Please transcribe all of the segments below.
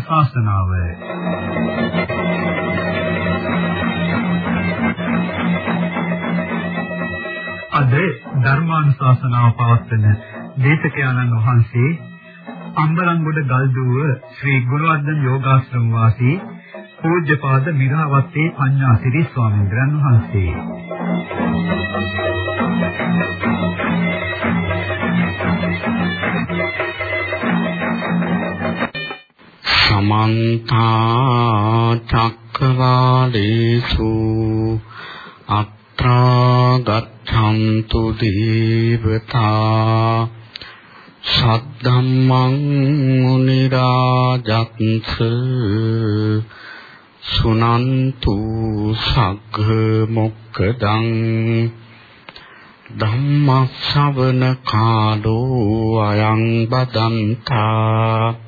ධර්මානුශාසනාව අද ධර්මානුශාසනාව පවත්වන දේශකයන්න් වහන්සේ අම්බලන්ගොඩ ගල්දුව ශ්‍රී ගුණවර්ධන යෝගාශ්‍රම වාසී පූජ්‍යපාද මිරාවත්තේ පඤ්ඤාසිරි ස්වාමීන් වහන්සේ. සමන්ත චක්කවාලේසු අත්‍රා ගච්ඡන්තු දේවතා සද්ධම්මං මුනි රාජත්ස සුනන්තු සග්ග මොක්කදං ධම්මස්සවන කාලෝ අයං බදන්තා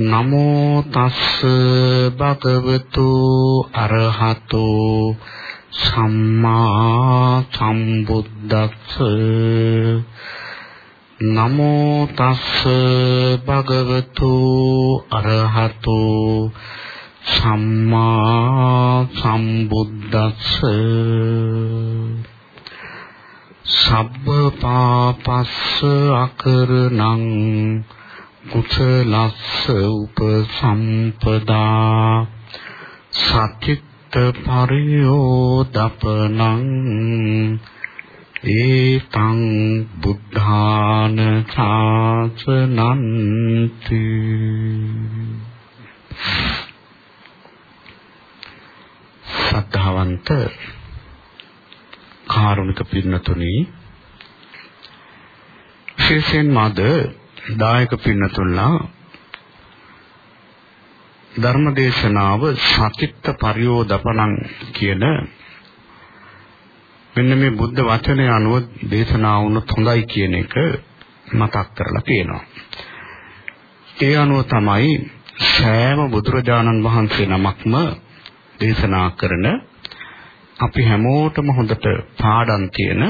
නමෝ තස්ස භගවතු අරහතෝ සම්මා සම්බුද්දස්ස. නමෝ තස්ස භගවතු අරහතෝ සම්මා සම්බුද්දස්ස. සබ්බ පාපස්ස අකරණං කුසලස්ස උපසම්පදා සචිත්ත පරියෝදපනං ඒතං බුද්ධාන ශාසනන්ති සද්ධාවන්ත කාරුණික පින්නතුනි විශේෂයෙන් මද දායක පින්නතුල්ලා ධර්මදේශනාව සතිත්ත පරියෝදපණං කියන මෙන්න මේ බුද්ධ වචනය අනුව දේශනා වුණොත් හොඳයි කියන එක මතක් කරලා තියෙනවා. ඒ අනුව තමයි සෑම බුදුරජාණන් වහන්සේ නමක්ම දේශනා කරන අපි හැමෝටම හොඳට පාඩම් තියෙන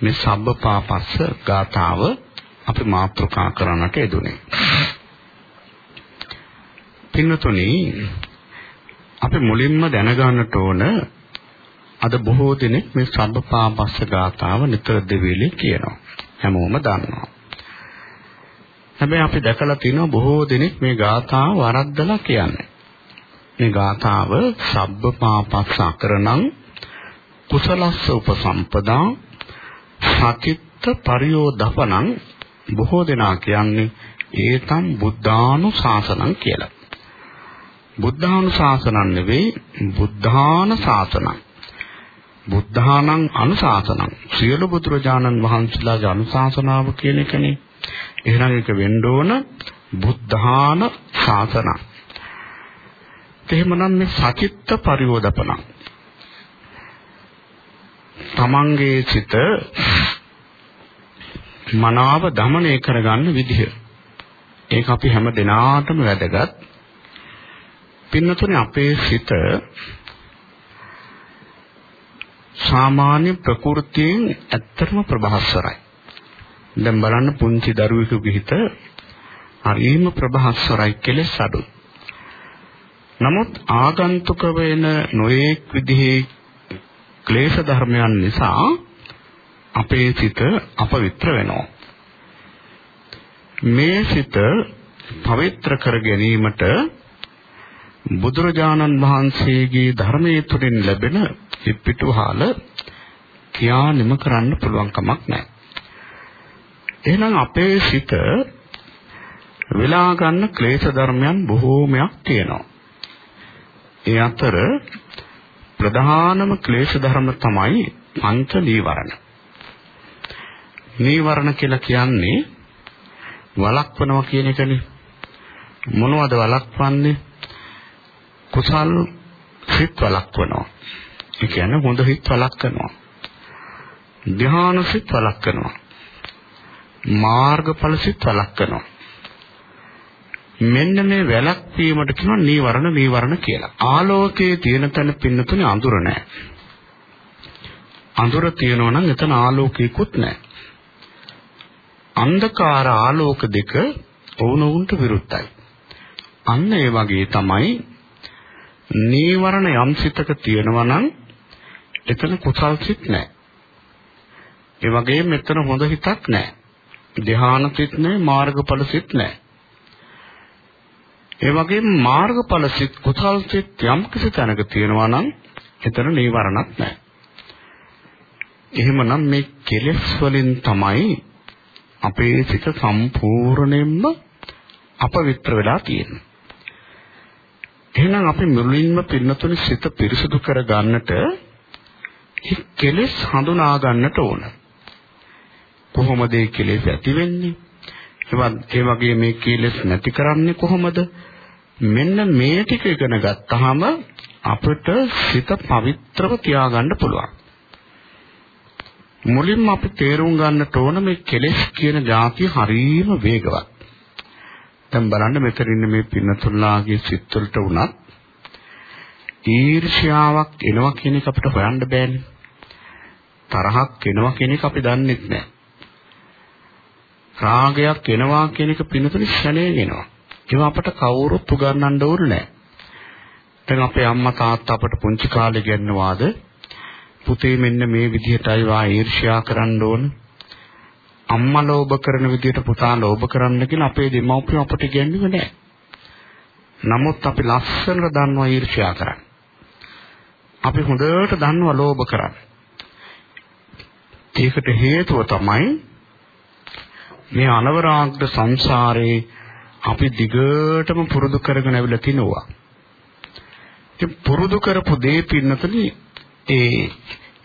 මේ සබ්බපාපස්ස ගාථාව අපි මාතෘකා කරන්නට යෙදුනේ. පින්නතුනි අපි මුලින්ම දැනගන්නට ඕන අද බොහෝ දෙනෙක් මේ සබ්බපාපස්ස ගාතාව නිතර දෙවිලේ කියනවා. හැමෝම දන්නවා. හැබැයි අපි දැකලා තිනවා බොහෝ දෙනෙක් මේ ගාතාව වරද්දලා කියන්නේ. මේ ගාතාව සබ්බපාපස්ස අකරණං කුසලස්ස උපසම්පදා සතිත්ත පරියෝදපනං බොහෝ දෙනා කියන්නේ ඒතම් බුද්ධානුශාසනං කියලා. බුද්ධානුශාසනං නෙවෙයි බුද්ධාන ශාසනං. බුද්ධානං අනුශාසනං. සියලු බුදුරජාණන් වහන්සේලාගේ අනුශාසනාව කියන එකනේ. එහෙනම් ඒක වෙන්න ඕන බුද්ධාන ශාසනං. එහෙමනම් මේ සචිත්ත පරිවෝදපණ තමන්ගේ සිත මනාව দমনය කරගන්න විදිහ. ඒක අපි හැම දිනාටම වැදගත්. පින්නතුනේ අපේ සිත සාමාන්‍ය ප්‍රകൃතියෙන් ඇත්තම ප්‍රබහස්වරයි. දැන් බලන්න පුංචි දරුවෙකුගේ හිත හරිම ප්‍රබහස්වරයි කියලා සඩු. නමුත් ආගන්තුක වෙන නොයේක් විදිහේ ක්ලේශ ධර්මයන් නිසා අපේ සිත අපවිත්‍ර වෙනවා. මේ සිත පවිත්‍ර කර ගැනීමට බුදුරජාණන් වහන්සේගේ ධර්මයේ තුලින් ලැබෙන පිටුහාල කියා නිම කරන්න පුළුවන් කමක් නැහැ. එහෙනම් අපේ සිත වෙලා ගන්න ක්ලේශ ධර්මයන් බොහෝමයක් තියෙනවා. ඒ අතර ප්‍රධානම ක්ලේශ ධර්ම තමයි පංච නීවරණ. නීවරණ කියලා කියන්නේ වළක්වනවා කියන එකනේ. මොනවද වළක්වන්නේ? කුසල් සිත් වළක්වනවා. ඒ කියන්නේ හොඳ හිත් වළක්වනවා. ධ්‍යාන සිත් වළක්වනවා. මාර්ගඵල සිත් වළක්වනවා. මෙන්න මේ වැළක්වීමට කියනවා නීවරණ නීවරණ කියලා. ආලෝකයේ තියෙන තැන පින්නතුනේ අඳුර නැහැ. අඳුර තියෙනවා නම් එතන ආලෝකයකුත් නැහැ. අන්ධකාර ආලෝක දෙක වුණුන්ට විරුද්ධයි. අන්න ඒ වගේ තමයි නීවරණ යම් සිතක තියෙනවා නම් එතන කුසල් සිත් නැහැ. ඒ වගේම මෙතන හොඳ හිතක් නැහැ. ධ්‍යාන සිත් නැහැ, මාර්ගඵල සිත් නැහැ. ඒ වගේම මාර්ගඵල සිත් කුසල් සිත් යම් කිසි තැනක තියෙනවා නම් එතන නීවරණක් නැහැ. එහෙමනම් මේ කෙලෙස් වලින් තමයි අපේ සිත සම්පූර්ණයෙන්ම අපවිත්‍ර වෙලා තියෙන්නේ. එහෙනම් අපි මුලින්ම පින්නතුනි සිත පිරිසුදු කර ගන්නට මේ කෙලෙස් හඳුනා ගන්නට ඕන. කොහොමද මේ කෙලෙස් ඇති වෙන්නේ? ඒ වගේ මේ කෙලෙස් නැති කරන්නේ කොහොමද? මෙන්න මේ ටික ඉගෙන ගත්තාම අපිට සිත පවිත්‍රව තියාගන්න පුළුවන්. මුලින්ම අපි තේරුම් ගන්නට ඕන මේ කෙලෙස් කියන જાතිය හරීම වේගවත්. දැන් බලන්න මෙතන ඉන්න මේ පින්නතුල්ලාගේ සිත්වලට උනත් ඊර්ෂ්‍යාවක් එනවා කියන එක අපිට හොයන්න බෑනේ. තරහක් එනවා කියන එක අපි දන්නෙත් නෑ. රාගයක් එනවා කියන එක පින්නතුනි ශණයෙන් එනවා. ඒවා අපට කවුරුත් උගන්වන්න ඕනේ නෑ. දැන් අපේ අම්මා තාත්තා අපට පුංචි කාලේ ගන්නවාද පුතේ මෙන්න මේ විදිහටයි වා ඊර්ෂ්‍යා කරන්න ඕන. අම්මා ලෝභ කරන විදිහට පුතා ලෝභ කරන්න කියලා අපේ දෙමව්පියෝ අපට ඉගෙනුවේ නැහැ. නමුත් අපි ලස්සනට දන්නවා ඊර්ෂ්‍යා කරන්න. අපි හොඳට දන්නවා ලෝභ කරන්න. ඒකට හේතුව තමයි මේ අනවරාග්ද සංසාරේ අපි දිගටම පුරුදු කරගෙන ඇවිල්ලා තිනවා. ඉතින් පුරුදු කරපු දේ පින්නතනේ ඒ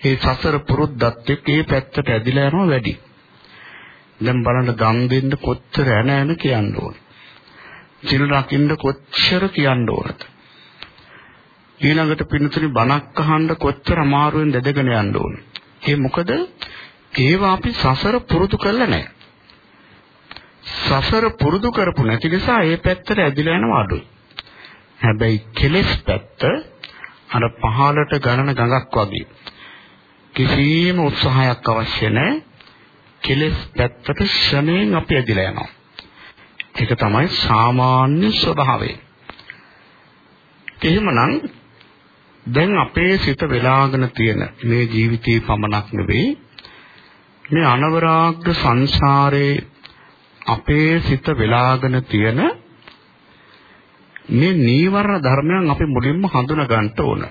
ඒ සසර පුරුද්දත් එක්ක ඒ පැත්තට ඇදිලා යනවා වැඩි. දැන් බලන්න දන් දෙන්න කොච්චර ඇන ඇන කියන්න ඕන. සිල් රකින්න කොච්චර කියන්න ඕනද? ඊළඟට පින්නතුනි බණක් අහන්න කොච්චර අමාරුවෙන් දෙදගෙන යන්න ඕන. ඒ මොකද ඒවා අපි සසර පුරුදු කරලා නැහැ. සසර පුරුදු කරපු නැති නිසා ඒ පැත්තට ඇදිලා යනවා අඩුයි. හැබැයි කෙලෙස් පැත්ත අර පහළට ගණන ගඟක් වගේ. කිසිම උත්සාහයක් අවශ්‍ය නැහැ. කෙලෙස් පැත්තට ශ්‍රමයෙන් අපි ඇදිලා යනවා. ඒක තමයි සාමාන්‍ය ස්වභාවය. එහෙමනම් දැන් අපේ සිත වෙලාගෙන තියෙන මේ ජීවිතේ පමණක් නෙවෙයි මේ අනවරාග්‍ර සංසාරේ අපේ සිත වෙලාගෙන තියෙන මේ නීවරණ ධර්මයන් අපි මුලින්ම හඳුනා ගන්න ඕන.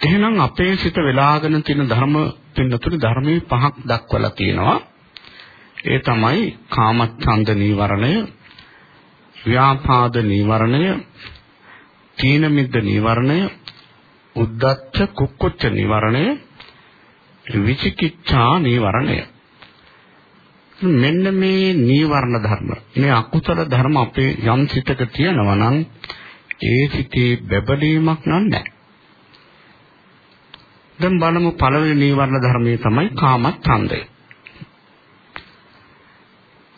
එහෙනම් අපේ සිත වෙලාගෙන තියෙන ධර්ම පින්නතුනි ධර්මයේ පහක් දක්වලා තියෙනවා. ඒ තමයි කාමච්ඡන්ද නීවරණය, ව්‍යාපාද නීවරණය, තීන මිද්ද නීවරණය, උද්ධච්ච කුක්කුච්ච නීවරණය, විචිකිච්ඡා නීවරණය. මෙන්න මේ නීවරණ ධර්ම මේ අකුසල ධර්ම අපේ යම් සිතක තියෙනවා නම් ඒ සිතේ බබලීමක් නැහැ. දැන් බලමු පළවෙනි නීවරණ ධර්මයේ තමයි කාමච්ඡන්දය.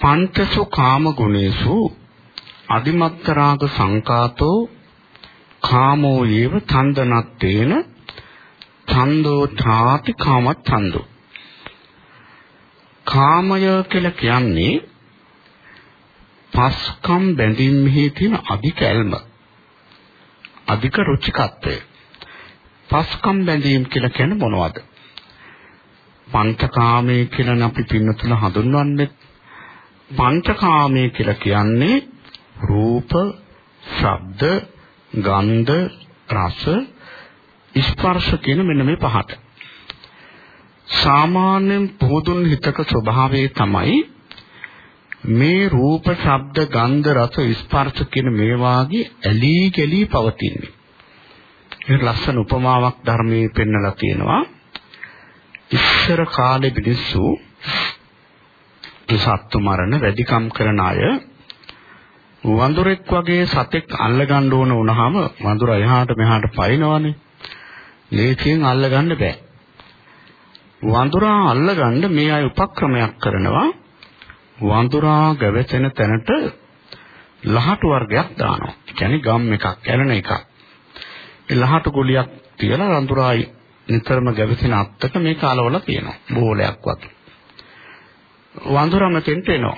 පංචසු කාම ගුණේසු අදිමත්ත රාග සංකාතෝ කාමෝ යේව ඡන්දනත්තේන ඡන්தோ ඡාති කාමච්ඡන්தோ කාමය කියලා කියන්නේ පස්කම් බැඳීමෙහි තියෙන අධික ඇල්ම. අධික රුචිකත්වය. පස්කම් බැඳීම් කියලා කියන්නේ මොනවද? පංචකාමයේ කියලා අපි පින්නතුල හඳුන්වන්නේ. පංචකාමයේ කියලා කියන්නේ රූප ශබ්ද ගන්ධ රස ස්පර්ශ කියන මෙන්න මේ පහට. සාමාන්‍යයෙන් පොදුන් හිතක ස්වභාවය තමයි මේ රූප, ශබ්ද, ගන්ධ, රස, ස්පර්ශ කියන මේ වාගේ ඇලී ගලී පවතින්නේ. ඒක ලස්සන උපමාවක් ධර්මයේ පෙන්නලා තියෙනවා. ඉස්සර කාලේ මිනිස්සු සත්තු මරණ වැඩිකම් කරන අය වඳුරෙක් වගේ සතෙක් අල්ලගන්න ඕන වුණාම වඳුර එහාට මෙහාට පයින්නවනේ. ලේසියෙන් අල්ලගන්න බෑ. වඳුරා අල්ලගන්න මේ අය උපක්‍රමයක් කරනවා. වඳුරා ගැවසෙන තැනට ලහටු වර්ගයක් දානවා. ඒ කියන්නේ ගම් එකක්, ඇලෙන එකක්. ඒ ලහටු ගුලියක් තියලා වඳුරායි නිතරම ගැවසෙන අත්තක මේක අලවලා තියෙනවා. බෝලයක් වගේ. වඳුරම තෙන්ට එනවා.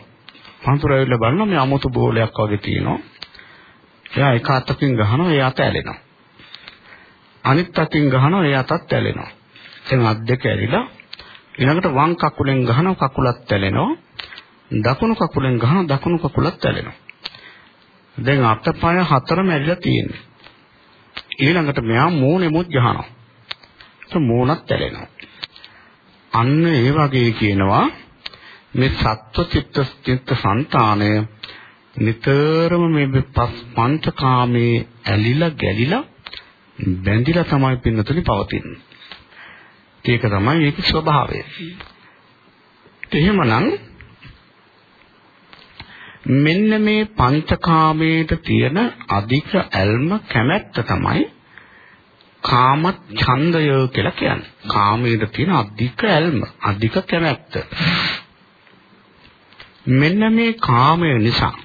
වඳුර ඇවිල්ලා බලනවා මේ අමුතු බෝලයක් වගේ තියෙනවා. එයා එක අතකින් ගහනවා ඒ අත ඇලෙනවා. අනිත් අතින් ගහනවා ඒ අතත් ඇලෙනවා. දැන් අත් දෙක ඇරිලා ඊළඟට වම් කකුලෙන් ගහනවා කකුලත් ඇලෙනවා. දකුණු කකුලෙන් ගහනවා දකුණු කකුලත් ඇලෙනවා. දැන් අතපය හතරම ඇරිලා තියෙන්නේ. ඊළඟට මෙයා මූණෙමුත් ගහනවා. ඒ මූණත් ඇලෙනවා. අන්න ඒ වගේ කියනවා මේ සත්ව චිත්ත චිත්ත සංතානය නිතරම මේ පංචකාමේ ඇලිලා ගැලිලා බැඳිලා තමයි පින්නතුනි පවතින්නේ. ඒක තමයි ඒකේ ස්වභාවය. එහෙමනම් මෙන්න මේ පංචකාමයට තියෙන අධික ඇල්ම කැමැත්ත තමයි කාම ඡන්දය කියලා කියන්නේ. කාමයට තියෙන අධික ඇල්ම, අධික කැමැත්ත. මෙන්න මේ කාමය නිසා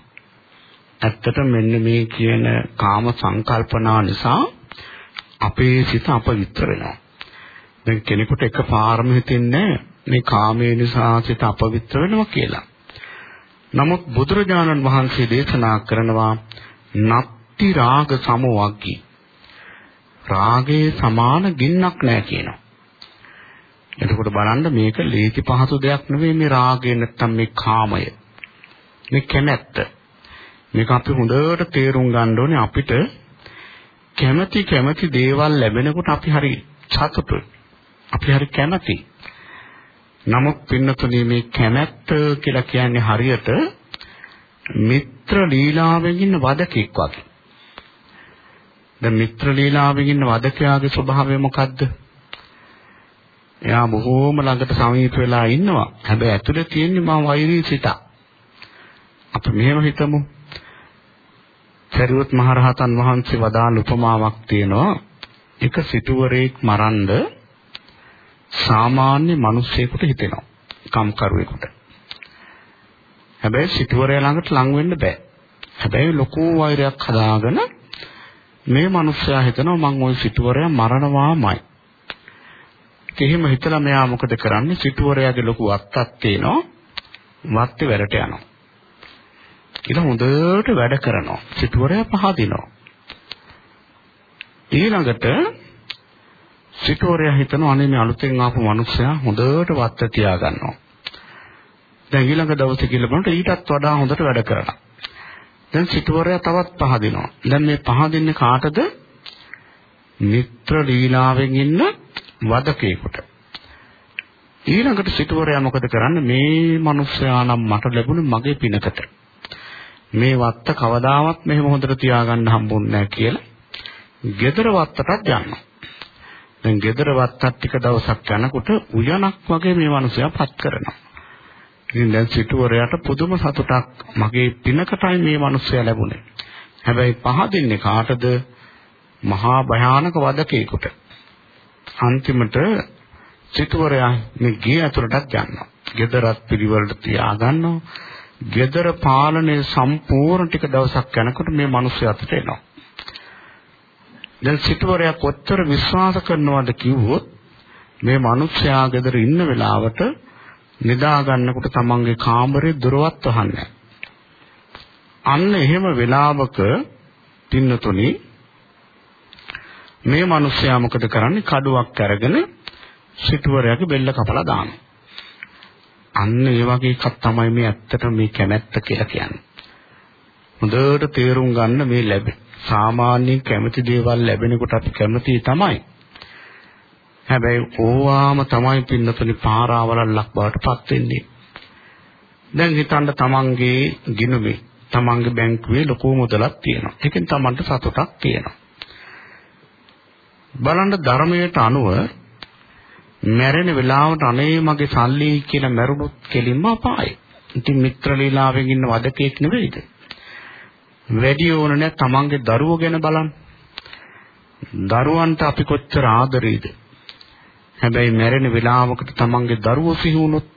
ඇත්තට මෙන්න මේ කියන කාම සංකල්පනා නිසා අපේ සිත අපවිත්‍ර වෙනවා. දැන් කෙනෙකුට එකපාරම හිතෙන්නේ මේ කාමයේ නිසා සිත අපවිත්‍ර වෙනවා කියලා. නමුත් බුදුරජාණන් වහන්සේ දේශනා කරනවා නත්ති රාග සමවග්ගී. රාගයේ සමාන ගින්නක් නැහැ කියනවා. එතකොට බලන්න මේක ලේසි පහසු දෙයක් නෙවෙයි මේ රාගය නැත්තම් මේ කාමය. මේ කැමැත්ත. මේක අපි හොඳට තේරුම් ගන්න ඕනේ අපිට කැමැති කැමැති දේවල් ලැබෙනකොට අපි හරි සතුටුයි. අපි හරි කැමැති. නමුත් පින්නතුනේ මේ කැමැත්ත කියලා කියන්නේ හරියට මිත්‍ර ලීලාවෙන් ඉන්න වදකෙක් වගේ. දැන් මිත්‍ර ලීලාවෙන් ඉන්න වදකයාගේ ස්වභාවය මොකද්ද? එයා බොහෝම ළඟට සමීප වෙලා ඉන්නවා. හැබැයි ඇතුලේ තියෙන්නේ මම වෛරී සිතක්. අපි මෙහෙම හිතමු. සරියුත් මහරහතන් වහන්සේ වදාළ උපමාවක් තියෙනවා. එක සිටුවරයෙක් මරන්ද සාමාන්‍ය මිනිස්සෙකුට හිතෙනවා. කම්කරුවෙකුට. හැබැයි සිටුවරයා ළඟට ලං වෙන්න බෑ. හැබැයි ලොකු වෛරයක් හදාගෙන මේ මිනිස්සයා හිතනවා මං ওই සිටුවරයා මරණවාමයි. එහෙම හිතලා මෙයා මොකද කරන්නේ? සිටුවරයාගේ ලොකු වත්තක් තියෙනවා. වත්තේ වැඩට යනවා. කියලා හොඳට වැඩ කරනවා. සිටුවරයා පහදිනවා. ඊළඟට සිටුවරයා හිතනවා අනේ මේ අලුතෙන් ආපු මිනිස්සයා හොඳට වත්ත තියා ගන්නවා. දැන් ඊළඟ දවසේ කියලා බලනකොට ඊටත් වඩා හොඳට වැඩ කරනවා. දැන් සිටුවරයා තවත් පහදිනවා. දැන් මේ පහදින්නේ කාටද? මිත්‍ර ලීලාවෙන් ඉන්න වදකේකට. ඊළඟට සිටුවරයා මොකද කරන්නේ? මේ මිනිස්සයා නම් මට ලැබුණේ මගේ පිනකට. මේ වත්ත කවදාවත් මෙහෙම හොඳට තියාගන්න හම්බුන්නේ නැහැ කියලා. ගෙදර වත්තටත් යනවා. දැන් ගෙදර වත්තත් ටික දවසක් යනකොට උයනක් වගේ මේ මිනිසයා පත් කරනවා. ඉතින් දැන් සිටුවරයාට පුදුම සතුටක් මගේ පිනකටයි මේ මිනිස්සයා ලැබුණේ. හැබැයි පහදින්නේ කාටද? මහා භයානක වදකේකට. අන්තිමට සිටුවරයා මේ ගේ ඇතුළටත් යනවා. ගෙදරත් පිළිවෙලට තියා ගන්නවා. ගෙදර පාලනය සම්පූර්ණ ටික දවසක් යනකොට මේ මිනිස්සු අතට එනවා. දැන් සිටුවරයා කොච්චර විශ්වාස කරනවද කිව්වොත් මේ මිනිස්සයා ගෙදර ඉන්න වෙලාවට නිදා ගන්නකොට තමන්ගේ කාමරේ දොරවත් වහන්නේ අන්න එහෙම වෙලාවක තින්නතුනි මේ මිනිස්සයා මොකද කරන්නේ? කඩුවක් අරගෙන සිටුවරයාගේ බෙල්ල කපලා දානවා. අන්න ඒ වගේ එකක් තමයි මේ ඇත්තට මේ කැමැත්ත කියලා කියන්නේ. හොඳට තේරුම් ගන්න මේ ලැබෙන සාමාන්‍ය කැමති දේවල් ලැබෙනකොට අපි කැමති තමයි. හැබැයි ඕවාම තමයි පින්නතුනි පාරාවලල්ලක් බවට පත් වෙන්නේ. දැන් හිතන්න තමන්ගේ ගිණුමේ තමන්ගේ බැංකුවේ ලොකු මුදලක් තියෙනවා. ඒකෙන් තමන්ට සතුටක් තියෙනවා. බලන්න ධර්මයට අනුව මැරෙන වෙලාවට අනේ මගේ සල්ලි කියලා මැරුණොත් කෙලින්ම අපායයි. ඉතින් මිත්‍ර ලීලාවෙන් ඉන්න වදකෙක් නෙවෙයිද? වැඩි ඕන නැහැ තමන්ගේ දරුවෝ ගැන බලන්න. දරුවන්ට අපි කොච්චර ආදරේද? හැබැයි මැරෙන වෙලාවකට තමන්ගේ දරුවෝ සිහි වුණොත්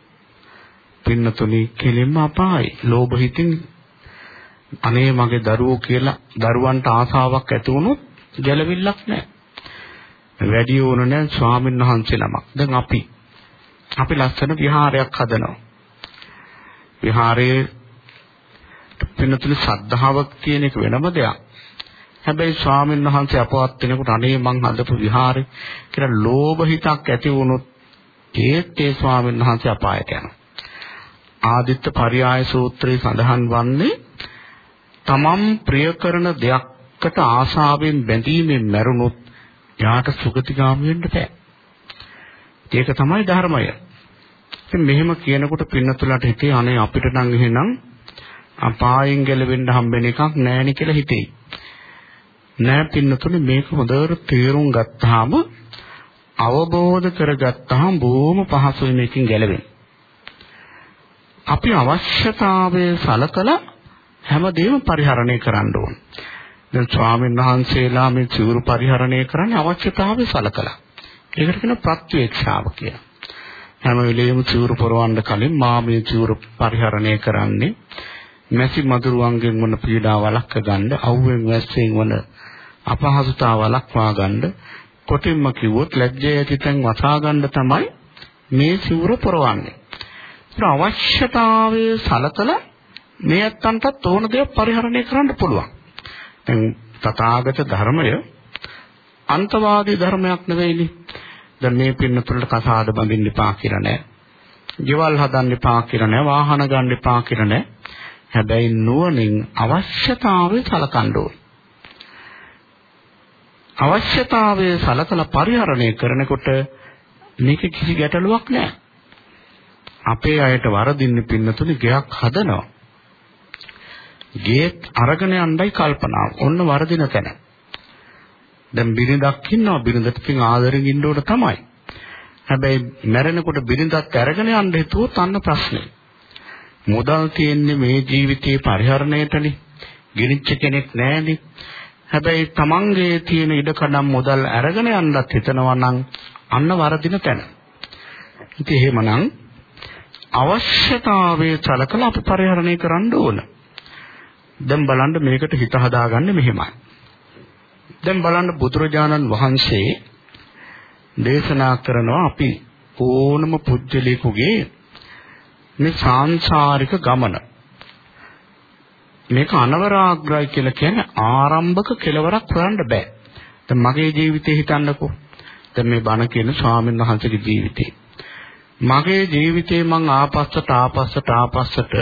පින්නතුනි කෙලින්ම අපායි. ලෝභ හිතින් අනේ මගේ දරුවෝ කියලා දරුවන්ට ආසාවක් ඇති වුණොත් ගැළවිල්ලක් නැහැ. වැඩි ඕන නැහැ ස්වාමීන් වහන්සේ නමක්. දැන් අපි අපි ලස්සන විහාරයක් හදනවා. විහාරයේ පින්නතුනි සද්ධාවක් කියන එක වෙනම දෙයක්. හැබැයි ස්වාමීන් වහන්සේ අපවත් වෙනකොට අනේ මං හදපු විහාරේ කියලා ලෝභ හිතක් ඇති වුණොත් ඒත් ඒ ස්වාමීන් වහන්සේ අපායට යනවා. ආදිත්ත පරියාය සූත්‍රයේ සඳහන් වන්නේ තමන් ප්‍රිය කරන දෙයක්කට ආශාවෙන් බැඳීමෙන් මැරුණොත් යාට සුගතිගාමී වෙන්න බෑ. ඒක තමයි ධර්මය. ඉතින් මෙහෙම කියනකොට පින්නතුලට හිතේ අනේ අපිට නම් එහෙනම් අපායෙන් ගැලවෙන්න හම්බෙන එකක් නෑනේ කියලා හිතෙයි. නෑ පින්නතුනේ මේක හොඳට තේරුම් ගත්තාම අවබෝධ කරගත්තාම බොහොම පහසුයි මේකෙන් ගැලවෙන්න. අපි අවශ්‍යතාවය සලකලා හැමදේම පරිහරණය කරන්න ඕන. දැන් ස්වාමීන් වහන්සේලා මේ චිවුරු පරිහරණය කරන්නේ අවශ්‍යතාවය සලකලා. ඒකට කියන ප්‍රත්‍යක්ෂාව කියලා. හැම වෙලෙම චිවුරු පොරවන්න කලින් මා මේ චිවුරු පරිහරණය කරන්නේ මැසි මදුරුවන්ගෙන් වන පීඩාව වළක්ව ගන්න, අවුවෙන් වැස්සෙන් වන අපහසුතාව වළක්වා ගන්න, කොටින්ම කිව්වොත් ලැජ්ජය ඇතිතෙන් වසා ගන්න තමයි මේ සිවුර පොරවන්නේ. ඒක අවශ්‍යතාවය සලකලා මේ ඇත්තන්ටත් ඕන දේ පරිහරණය කරන්න පුළුවන්. දැන් තථාගත ධර්මය අන්තවාදී ධර්මයක් නෙවෙයිනේ. දැන් මේ පින්නතුලට කසාද බඳින්න එපා කියලා නෑ. ගෙවල් හදන්න එපා කියලා නෑ. වාහන ගන්න එපා කියලා නෑ. හැබැයි නුවණින් අවශ්‍යතාවය සලකන්න ඕනේ. අවශ්‍යතාවය සලකලා පරිහරණය කරනකොට මේක කිසි ගැටලුවක් නෑ. අපේ අයට වරදින්න පින්නතුනේ ගයක් හදනවා. ගේත් අරගෙන යන්නයි කල්පනාව. ඔන්න වරදින තැන. දැන් බිරිඳක් ඉන්නවා බිරිඳටකින් ආදරෙන් ඉන්න ඕන තමයි. හැබැයි මැරෙනකොට බිරිඳත් අරගෙන යන්න හිතුවොත් අන්න ප්‍රශ්නේ. මුදල් තියෙන්නේ මේ ජීවිතේ පරිහරණයටනේ. ගිනිච්ච කෙනෙක් නැහැනේ. හැබැයි තමන්ගේ තියෙන ඉඩකඩම් මුදල් අරගෙන යන්නත් හිතනවා නම් අන්න වරදින තැන. ඉතින් එහෙමනම් අවශ්‍යතාවයේ සලකලා අපි පරිහරණය කරන්න ඕන. දැන් බලන්න මේකට හිත හදාගන්නේ මෙහෙමයි. දැන් බලන්න බුදුරජාණන් වහන්සේ දේශනා කරනවා අපි ඕනම පුජ්‍යලේකුගේ මේ සාංශාරික ගමන මේක අනවරාග්‍රයි කියලා කියන්නේ ආරම්භක කෙලවරක් හොයන්න බෑ. දැන් මගේ ජීවිතේ හිතන්නකෝ. දැන් මේ බණ කියන ස්වාමීන් වහන්සේගේ ජීවිතේ. මගේ ජීවිතේ මං ආපස්සට ආපස්සට ආපස්සට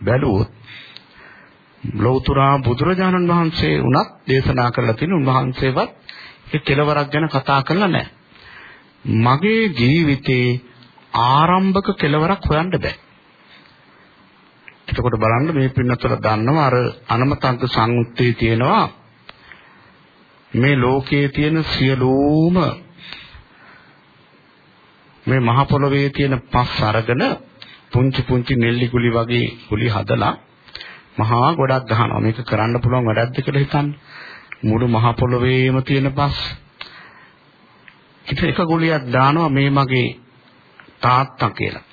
බැලුවොත් ලෞතුරා බුදුරජාණන් වහන්සේ උනත් දේශනා කරලා තියෙන උන්වහන්සේවත් ඒ කෙලවරක් ගැන කතා කරලා නැහැ. මගේ ජීවිතේ ආරම්භක කෙලවරක් හොයන්න බෑ. එතකොට බලන්න මේ පින්නතර දන්නවා අර අනමතන්ත සංයුත්තේ තියෙනවා මේ ලෝකයේ තියෙන සියලුම මේ මහ පොළොවේ තියෙන පස් අරගෙන පුංචි පුංචි නෙල්ලි ගුලි වගේ ගුලි හදලා මහා ගොඩක් ගහනවා. මේක කරන්න පුළුවන් වැඩක්ද කියලා හිතන්න. මුළු මහ පොළොවේම තියෙන පස්. එක ගුලියක් දානවා මේ මගේ තාත්තා කියලා.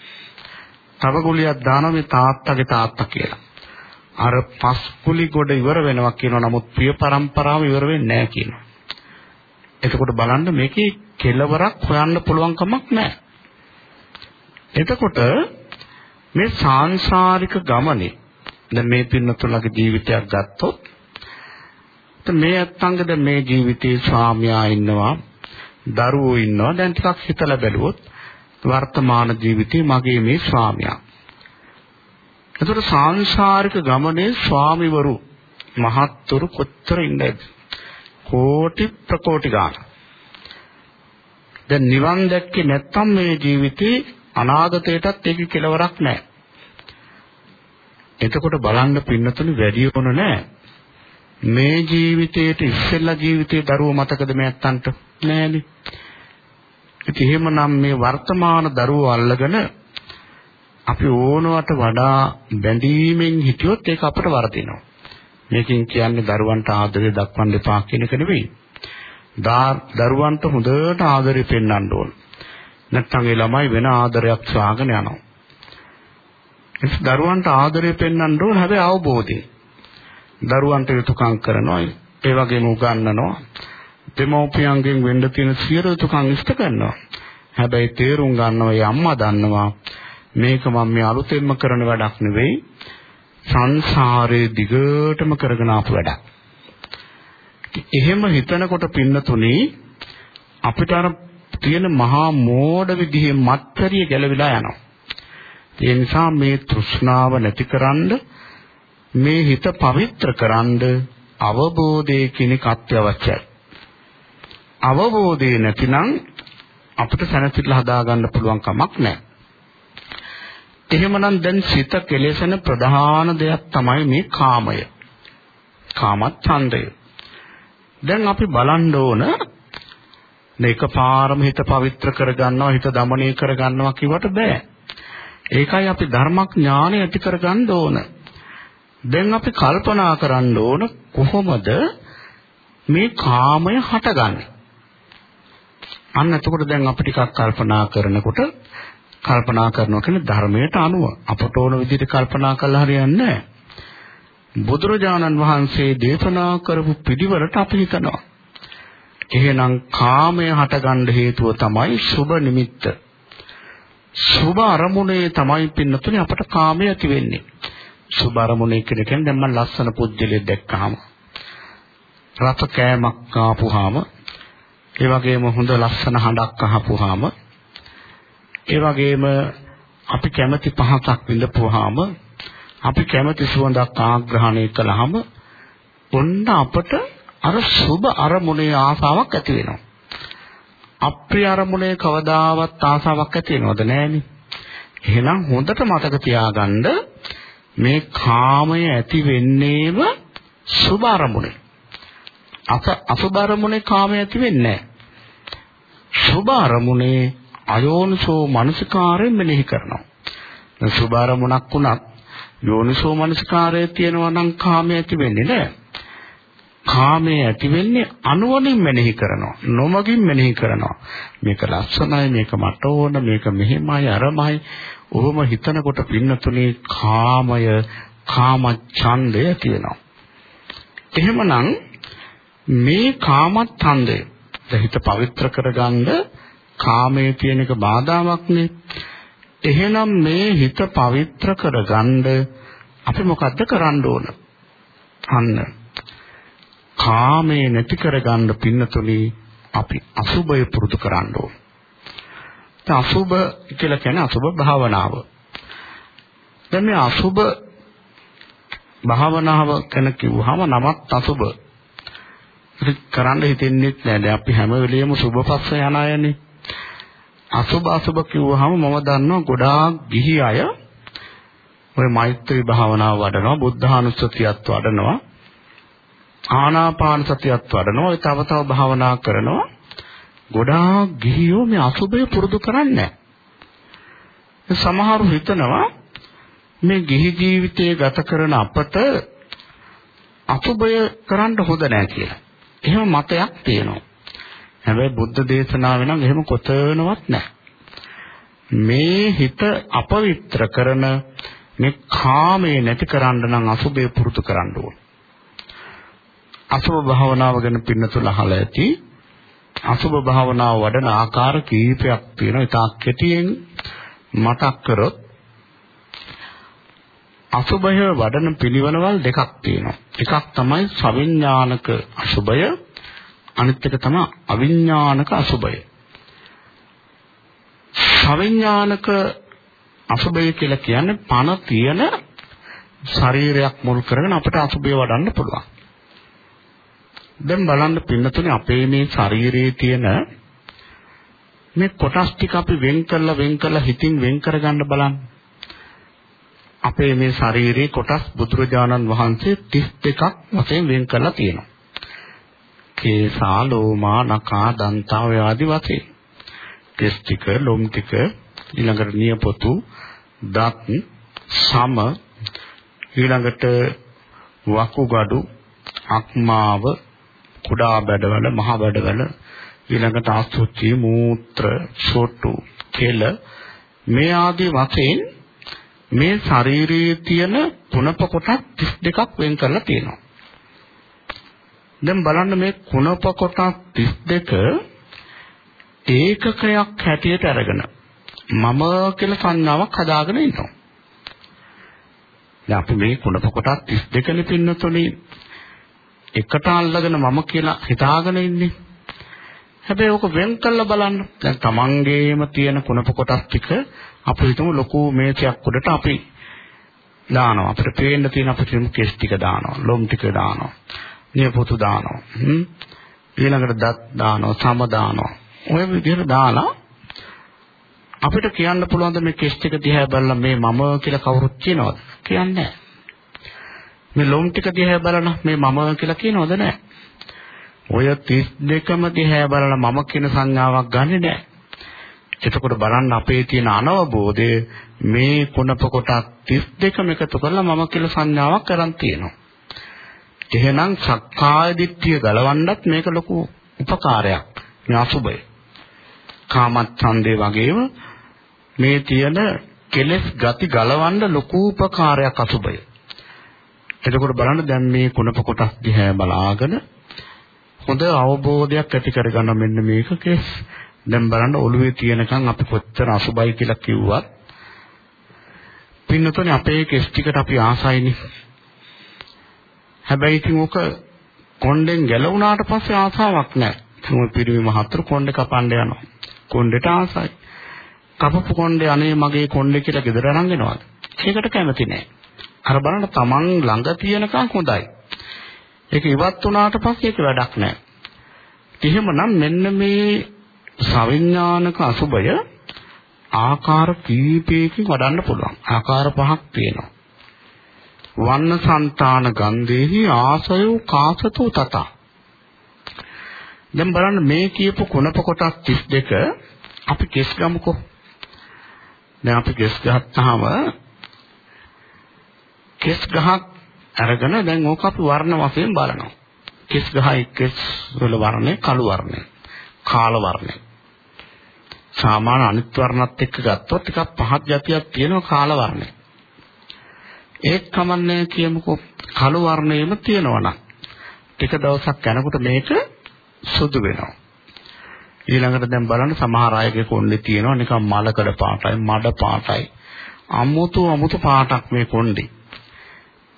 තව ගුලියක් දානවා මේ තාත්තගේ තාත්තා කියලා. අර පස් කුලි ගොඩ ඉවර වෙනවා කියනවා නමුත් ප්‍රිය પરම්පරාව ඉවර වෙන්නේ නැහැ කියනවා. එතකොට බලන්න මේකේ කෙලවරක් හොයන්න පුළුවන් කමක් නැහැ. එතකොට මේ සාංශාරික ගමනේ දැන් මේ පින්නතුලගේ ජීවිතයක් ගත්තොත් මේ අත්ංගද මේ ජීවිතේ ස්වාමියා ඉන්නවා දරුවෝ ඉන්නවා දැන් ටිකක් හිතලා බැලුවොත් වර්තමාන ජීවිතේ මගේ මේ ස්වාමියා. එතකොට සාංශාරික ගමනේ ස්වාමිවරු මහත්තුරු කොච්චර ඉන්නද? කෝටි ප්‍රකෝටි ගාන දැන් නිවන් දැක්කේ නැත්තම් මේ ජීවිතේ අනාගතයටත් ඒක කෙලවරක් නැහැ එතකොට බලන්න පින්නතුනි වැඩි වුණ නෑ. මේ ජීවිතේට ඉස්සෙල්ලා ජීවිතේ දරුවෝ මතකද මෑත්තන්ට නෑනේ. ඉතින් එහෙමනම් මේ වර්තමාන දරුවෝ අල්ලගෙන අපි ඕනවට වඩා බැඳීමෙන් හිටියොත් ඒක අපට වරදිනවා. මේකෙන් කියන්නේ දරුවන්ට ආදරය දක්වන්න එපා කියන එක නෙවෙයි. දරුවන්ට හොඳට ආදරය පෙන්වන්න ඕන. නැත්නම් ඒ ළමයි වෙන ආදරයක් සාගෙන යනවා. එස් දරුවන්ට ආදරය පෙන්වන්න ඕන හැබැයි අවබෝධයෙන්. දරුවන්ට යුතුයකම් කරනවා. ඒ වගේම උගන්වනවා. දෙමෝපියන්ගෙන් වෙන්න තියෙන සියලු යුතුයකම් ඉෂ්ට කරනවා. හැබැයි තේරුම් ගන්නවා අම්මා දන්නවා මේක මම මේ අලුතෙන්ම කරන වැඩක් නෙවෙයි සංසාරේ දිගටම කරගෙන ආපු වැඩක්. එහෙම හිතනකොට පින්නතුනේ අපිට අර තියෙන මහා මෝඩ විදිහේ මත්තරිය ගැලවිලා යනවා. ඒ නිසා මේ තෘෂ්ණාව නැතිකරන්න මේ හිත පවිත්‍රකරන්න අවබෝධය කියන එක අත්‍යවශ්‍යයි. අවබෝධය නැතිනම් අපිට සැනසෙල්ල හදාගන්න පුළුවන් කමක් නැහැ. එහෙමනම් දැන් සිත කෙලෙසන ප්‍රධාන දෙයක් තමයි මේ කාමය. කාමච්ඡන්දය. දැන් අපි බලන්න ඕන මේකපාරම හිත පවිත්‍ර කරගන්නවා හිත দমনය කරගන්නවා කිවට බෑ. ඒකයි අපි ධර්මඥානය ඇති කරගන්න ඕන. දැන් අපි කල්පනා කරන්න ඕන කොහොමද මේ කාමය හටගන්නේ? අන්න එතකොට දැන් අපි ටිකක් කල්පනා කරනකොට කල්පනා කරනවා කියන්නේ ධර්මයට අනුව අපට ඕන විදිහට කල්පනා කළා හරියන්නේ නැහැ. බුදුරජාණන් වහන්සේ දේශනා කරපු පිළිවෙලට අපි හිතනවා. එහෙනම් කාමය හටගන්න හේතුව තමයි සුබ නිමිත්ත. සුබ අරමුණේ තමයි පින්නතුනේ අපට කාමය ඇති වෙන්නේ. සුබ අරමුණේ කියන්නේ දැන් මම ලස්සන පුජ්‍යලෙක් දැක්කහම රස කෑමක් ආපුහාම ඒ වගේම හොඳ ලස්සන හඬක් අහපුවාම ඒ වගේම අපි කැමති පහසක් විඳපුවාම අපි කැමති සුවඳක් ආග්‍රහණය කළාම ඔන්න අපට අර සුබ අරමුණේ ආසාවක් ඇති වෙනවා. අප්‍රිය අරමුණේ කවදාවත් ආසාවක් ඇති වෙනවද නැහෙනි. එහෙනම් හොඳට මතක තියාගන්න මේ කාමය ඇති වෙන්නේම සුබ අරමුණේ. අස අසුබ අරමුණේ කාමය ඇති වෙන්නේ නැහැ. සුබ අරමුණේ අයෝනිසෝ මනසිකාරයෙන් මෙනෙහි කරනවා. දැන් සුබ අරමුණක් වුණත් යෝනිසෝ මනසිකාරයේ තියෙනවා නම් කාමය ඇති වෙන්නේ නැහැ. කාමයේ ඇති වෙන්නේ අනුවණින් මෙනෙහි කරනවා නොමගින් මෙනෙහි කරනවා මේක ලස්සනයි මේක මට ඕන මේක මෙහෙමයි අරමයි ඔහොම හිතනකොට පින්නතුනේ කාමය කාම ඡන්දය ඇති වෙනවා එහෙමනම් මේ කාම ඡන්දය හිත පවිත්‍ර කරගන්න කාමයේ තියෙන එක බාධාවක්නේ. එහෙනම් මේ හිත පවිත්‍ර කරගන්න අපි මොකද්ද කරන්න ඕන? අන්න කාමයේ නැති කරගන්න පින්නතුනි අපි අසුබය පුරුදු කරන්න ඕන. දැන් අසුබ කියලා කියන්නේ අසුබ භාවනාව. දැන් මේ අසුබ භාවනාව ගැන කිව්වහම නමත් අසුබ කරන්න හිතෙන්නේ නැහැ. දැන් අපි හැම වෙලෙම සුබපස්ස යන අයනේ. අසුබ අසුබ කිව්වහම මම දන්නවා ගොඩාක් ගිහි අය ඔය මෛත්‍රී භාවනාව වඩනවා, බුද්ධානුස්සතියත් වඩනවා, ආනාපාන සතියත් වඩනවා, ඔය තව තව භාවනා කරනවා. ගොඩාක් ගිහියෝ මේ අසුබය පුරුදු කරන්නේ නැහැ. සමහරු හිතනවා මේ ගිහි ජීවිතය ගත කරන අපට අසුබය කරන්න හොඳ නැහැ කියලා. එහෙම මතයක් තියෙනවා. හැබැයි බුද්ධ දේශනාවේ නම් එහෙම කොතනවත් නැහැ. මේ හිත අපවිත්‍ර කරන මේ කාමයේ නැති කරන්න නම් අසුබේ පුරුදු කරන්න ඕන. අසුබ භාවනාව ගැන පින්නතුල අහලා ඇති. අසුබ භාවනාව වඩන ආකාර කීපයක් තියෙනවා. ඒක කෙටියෙන් මතක් කරොත් අසුබය වඩන පිළිවෙලවල් දෙකක් තියෙනවා. එකක් තමයි සවිඥානික අසුබය, අනිත් එක තමයි අවිඥානික අසුබය. සවිඥානික අසුබය කියලා කියන්නේ පණ තියෙන ශරීරයක් මුල් කරගෙන අපිට අසුබය වඩන්න පුළුවන්. දැන් බලන්න පින්නතුනේ අපේ මේ ශරීරයේ තියෙන මේ කොටස් ටික අපි වෙන් කරලා වෙන් කරලා හිතින් වෙන් කරගන්න බලන්න. අපේ මේ ශරීරයේ කොටස් බුදුරජාණන් වහන්සේ 32ක් වශයෙන් වෙන් කරලා තියෙනවා. කේසා ලෝමා නඛා දන්තා ඔය ආදි වශයෙන්. කෙස් ටික, ලොම් ටික, ඊළඟට නියපොතු, දත්, සම ඊළඟට වකුගඩු, අක්මාව, කුඩා බඩවැල, මහ බඩවැල, ඊළඟට අසුචි, මූත්‍ර, සොට්ටු, කෙල මේ ආදී වශයෙන් මේ ශරීරයේ තියෙන කුණප කොටස් 32ක් වෙන් කරලා තියෙනවා. දැන් බලන්න මේ කුණප කොටස් 32 ඒකකයක් හැටියට අරගෙන මම කියලා සංඥාවක් හදාගෙන ඉන්නවා. දැන් අපි මේ කුණප කොටස් 32 නේ පින්නතුනේ එකට අල්ලගෙන මම කියලා හිතාගෙන ඉන්නේ. හැබැයි ඕක වෙන් කරලා බලන්න. දැන් තමන්ගේම තියෙන කුණප කොටස් ටික අපි හිතමු ලොකු මේසයක් උඩට අපි දානවා. අපිට පේන්න තියෙන අපිට කෙස් ටික දානවා. ලොම් ටික දානවා. නියපොතු දානවා. ඊළඟට දත් දානවා, සම දානවා. ඔය විදිහට දාලා අපිට කියන්න පුළුවන් මේ කෙස් ටික දිහා බලලා මේ මම කියලා කවුරුත් කියනවද? කියන්නේ නැහැ. මේ ලොම් ටික දිහා බලන මේ මම කියලා කියනවද නැහැ. ඔය 32ම දිහා බලලා මම කියන සංඥාවක් ගන්නෙ නැහැ. එතකොට බලන්න අපේ තියෙන අනවබෝධය මේ කුණප කොටස් 32ම එකතු කරලා මම කියලා සංඥාවක් කරන් තියෙනවා. එහෙනම් සක්කාය දිට්ඨිය ගලවන්නත් මේක ලොකු උපකාරයක්. මේ අසුබය. කාමච්ඡන්දේ වගේම මේ තියෙන කෙලෙස් ගති ගලවන්න ලොකු උපකාරයක් අසුබය. එතකොට බලන්න දැන් මේ කුණප කොටස් දිහා බලාගෙන හොඳ අවබෝධයක් ඇති කරගන්න මෙන්න මේක කෙස්. දැන් බලන්න ඔළුවේ තියෙනකන් අපි කොච්චර අසුබයි කියලා කිව්වත් පින්නතෝනේ අපේ කෙස් ටිකට අපි ආසයිනේ. හැබැයි ඉතින් ඔක කොණ්ඩෙන් ගැලවුණාට පස්සේ ආසාවක් නැහැ. තුම පිරිමි මහතුරු කොණ්ඩේ කපන්න යනවා. කොණ්ඩේට ආසයි. කපපු කොණ්ඩේ අනේ මගේ කොණ්ඩේ කියලා ගෙදර අරන් එනවාද? ඒකට කැමති නැහැ. අර බලන්න තමන් ළඟ තියෙනකන් හොඳයි. ඒක ඉවත් වුණාට පස්සේ ඒක වැඩක් නැහැ. එහෙමනම් මෙන්න මේ සවිඥානික අසුබය ආකාර කීපයකින් වඩන්න පුළුවන්. ආකාර පහක් තියෙනවා. වන්න సంతාන ගන්ධේහි ආසයෝ කාසතෝ තත. දැන් බලන්න මේ කියපු කුණප කොටස් 32 අපි කෙස් ගමුකෝ. දැන් අපි කෙස් ගත්තාම කෙස් ගහක් අරගෙන දැන් ඕක අපි වර්ණ වශයෙන් බලනවා. කෙස් ගහයි කෙස් වල වර්ණය කළු වර්ණය. කාල වර්ණය. සාමාන්‍ය අනිත් වර්ණත් එක්ක ගත්තොත් ටිකක් පහත් ගතියක් තියෙනවා කාල වර්ණය. ඒත් කමන්නේ කියමුකෝ කළු වර්ණයෙම තියෙනවා නම් ටික දවසක් යනකොට මේක සුදු වෙනවා. ඊළඟට දැන් බලන්න සමහර අයගේ කොණ්ඩේ තියෙනවා නිකන් මලකඩ පාටයි මඩ පාටයි. අමුතු අමුතු පාටක් මේ කොණ්ඩේ.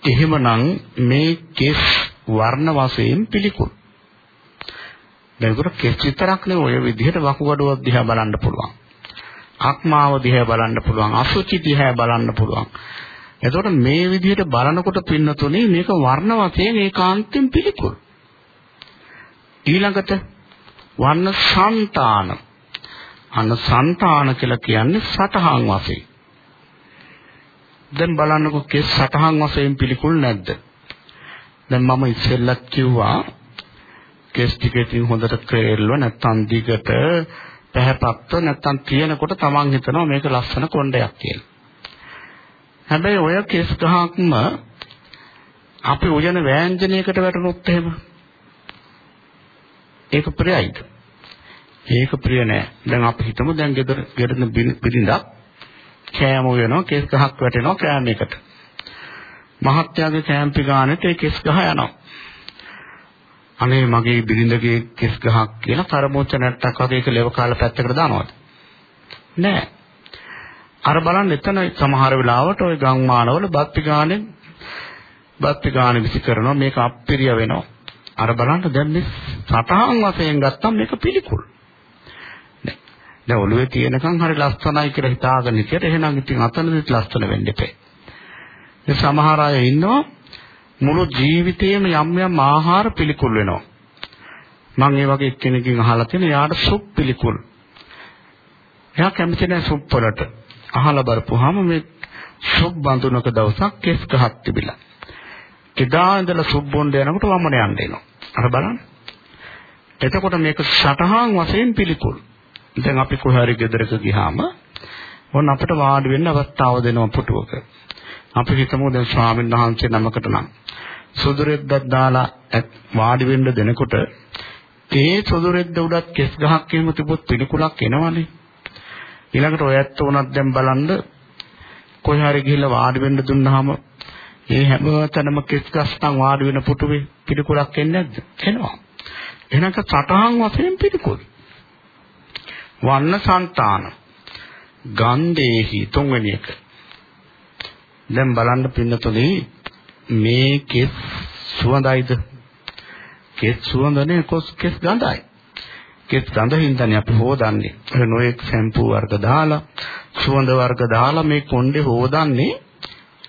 එහෙමනම් මේ කෙස් වර්ණ වශයෙන් පිළිකුල්. දැන්කොට කෙස් විතරක් නෙවෙයි ඔය විදිහට වකුගඩුව දිහා බලන්න පුළුවන්. අක්මාව දිහා බලන්න පුළුවන්. අසුචි දිහා බලන්න පුළුවන්. එතකොට මේ විදිහට බලනකොට පින්නතුනේ මේක වර්ණ වශයෙන් ඒකාන්තයෙන් පිළිකුල්. ඊළඟට වර්ණ సంతාන අන సంతාන කියලා කියන්නේ සතහන් වශයෙන් දැන් බලන්නකො කෙස් සටහන් වශයෙන් පිළිකුල් නැද්ද? දැන් මම ඉස්සෙල්ලත් කිව්වා කෙස් ටික ඉතින් හොඳට ක්‍රේල්ව නැත්තම් දිගට පැහැපත්ව නැත්තම් තියෙනකොට Taman හිතනවා මේක ලස්සන කොණ්ඩයක් කියලා. හැබැයි ඔය කෙස් ගහක්ම අපි උයන වෑංජනයකට වැටුනොත් එහෙම ඒක ප්‍රියයිද? ඒක ප්‍රිය නෑ. දැන් අපි හිතමු දැන් ගෙදර ගෙදර බිරිඳක් කෑම වෙනවා කෙස් ගහක් වැටෙනවා කෑම එකට. මහත්යාගේ කෑම්පි ගානට ඒ කෙස් ගහ යනවා. අනේ මගේ බිරිඳගේ කෙස් ගහක් කියලා කරමොච්ච නැට්ටක් වගේ ඒක ලෙව කාලා පැත්තකට දානවද? නෑ. අර බලන්න එතන සමහර වෙලාවට ওই ගම්මානවල බත්ති ගානේ බත්ති ගානේ විසි කරනවා මේක අප්පිරිය වෙනවා. අර බලන්න දැන් මේ සතහන් වශයෙන් ගත්තම මේක පිළිකුල්. දැන් ඔළුවේ තියෙනකන් හරි ලස්සනයි කියලා හිතාගෙන ඉතියට එහෙනම් ඉතින් අතනදිත් ලස්සන වෙන්න එපේ. ඒ සමහර අය ඉන්නවා මුළු ජීවිතේම යම් යම් ආහාර පිළිකුල් වෙනවා. මම ඒ වගේ කෙනකින් අහලා තියෙන යාට සුප් පිළිකුල්. එයා කැමති නැහැ සුප් වලට. අහලා බලපුවාම මේ සුප් බඳුනක දවසක් කෙස් ගහක් තිබිලා. එදා ඉඳලා සුප් බොන්න යනකොට වමන යන්න එනවා. අර බලන්න. එතකොට මේක සටහන් වශයෙන් පිළිකුල්. දැන් අපි කොහේ හරි ගෙදරක ගියාම ඕන අපිට වාඩි වෙන්න අවස්ථාව දෙනවා පුටුවක. අපි හිතමු දැන් ස්වාමීන් වහන්සේ නමකට නම් සුදු රෙද්දක් දාලා වාඩි වෙන්න දෙනකොට ඒ සුදු රෙද්ද උඩත් කෙස් ගහක් එහෙම තිබුත් පිළිකුලක් එනවනේ. ඊළඟට ඔය ඇත්ත උනත් දැන් බලන්න කොහේ හරි ගිහිල්ලා වාඩි වෙන්න දුන්නාම ඒ හැම තැනම කෙස් ගස්තන් වාඩි වෙන පුටුවේ පිළිකුලක් එන්නේ නැද්ද? එනවා. එහෙනම් සටහන් වශයෙන් පිළිකුල්. වන්න సంతාන ගන්ධේහි තුන්වෙනි එක. දැන් බලන්න පින්නතුනේ මේ කෙස් සුවඳයිද? කෙස් සුවඳනේ කොස් කෙස් ගඳයි. කෙස් ගඳ හින්දානේ අපි හොදන්නේ. ඒ නොඑක් ෂැම්පූ වර්ග දාලා සුවඳ වර්ග දාලා මේ කොණ්ඩේ හොදන්නේ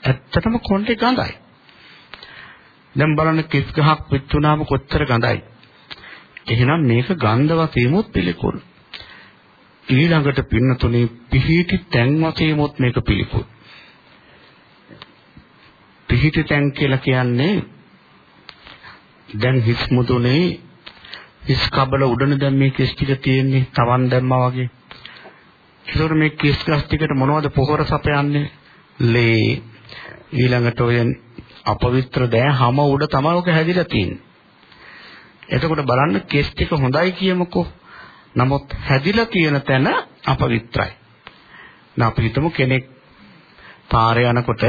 ඇත්තටම කොණ්ඩේ ගඳයි. දැන් බලන්න කෙස් ගහක් පිච්චුනාම කොච්චර ගඳයි. එහෙනම් මේක ගන්ධ වශයෙන්මුත් පිළිකුල්. ඊළඟට පින්නතුනේ පිහිටි තැන් වශයෙන්මුත් මේක පිළිකුල්. පිහිටි තැන් කියලා කියන්නේ දැන් හිස් මුදුනේ හිස් කබල උඩන දැන් මේ කෙස් ටික තියෙන්නේ තවන් දැම්මා වගේ. ඒතකොට මේ කෙස් ගස් ටිකට මොනවද පොහොර සපයන්නේ? ලේ ඊළඟට ඔය අපවිත්‍ර දෑ හැම උඩ තමයි ඔක හැදිලා තියෙන්නේ. එතකොට බලන්න කෙස් ටික හොඳයි කියමුකෝ. නමුත් හැදිලා තියෙන තැන අපවිත්‍රයි. දැන් අපි හිතමු කෙනෙක් පාරේ යනකොට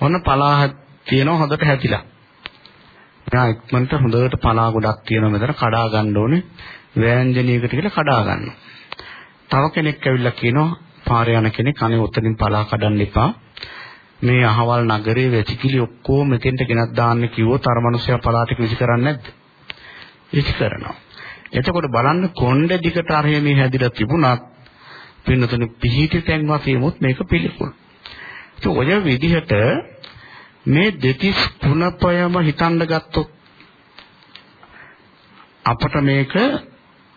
ඔන්න පලාහ තියෙනවා හොඳට හැදිලා. එයා ඉක්මනට හොඳට පලා ගොඩක් තියෙනවා මෙතන කඩා ගන්න ඕනේ. වෑංජනීයකට කියලා කඩා ගන්නවා. තව කෙනෙක් ඇවිල්ලා කියනවා පාරේ යන කෙනෙක් අනේ උතනින් පලා කඩන්න එපා. මේ අහවල් නගරේ වැසිකිලි ඔක්කොම මෙතෙන්ට ගෙනත් දාන්න කිව්වොත් අර මිනිස්සයා පලාටික විසි කරන්නේ නැද්ද? විසි කරනවා. එතකොට බලන්න කොණ්ඩේ දිකට අරහෙමේ හැදිලා තිබුණත් පින්නතුනි පිහිටි තැන් වශයෙන්මුත් මේක පිළිකුල්. ඒ ඔය විදිහට මේ දෙතිස් පුනපයම හිතන්න ගත්තොත් අපට මේක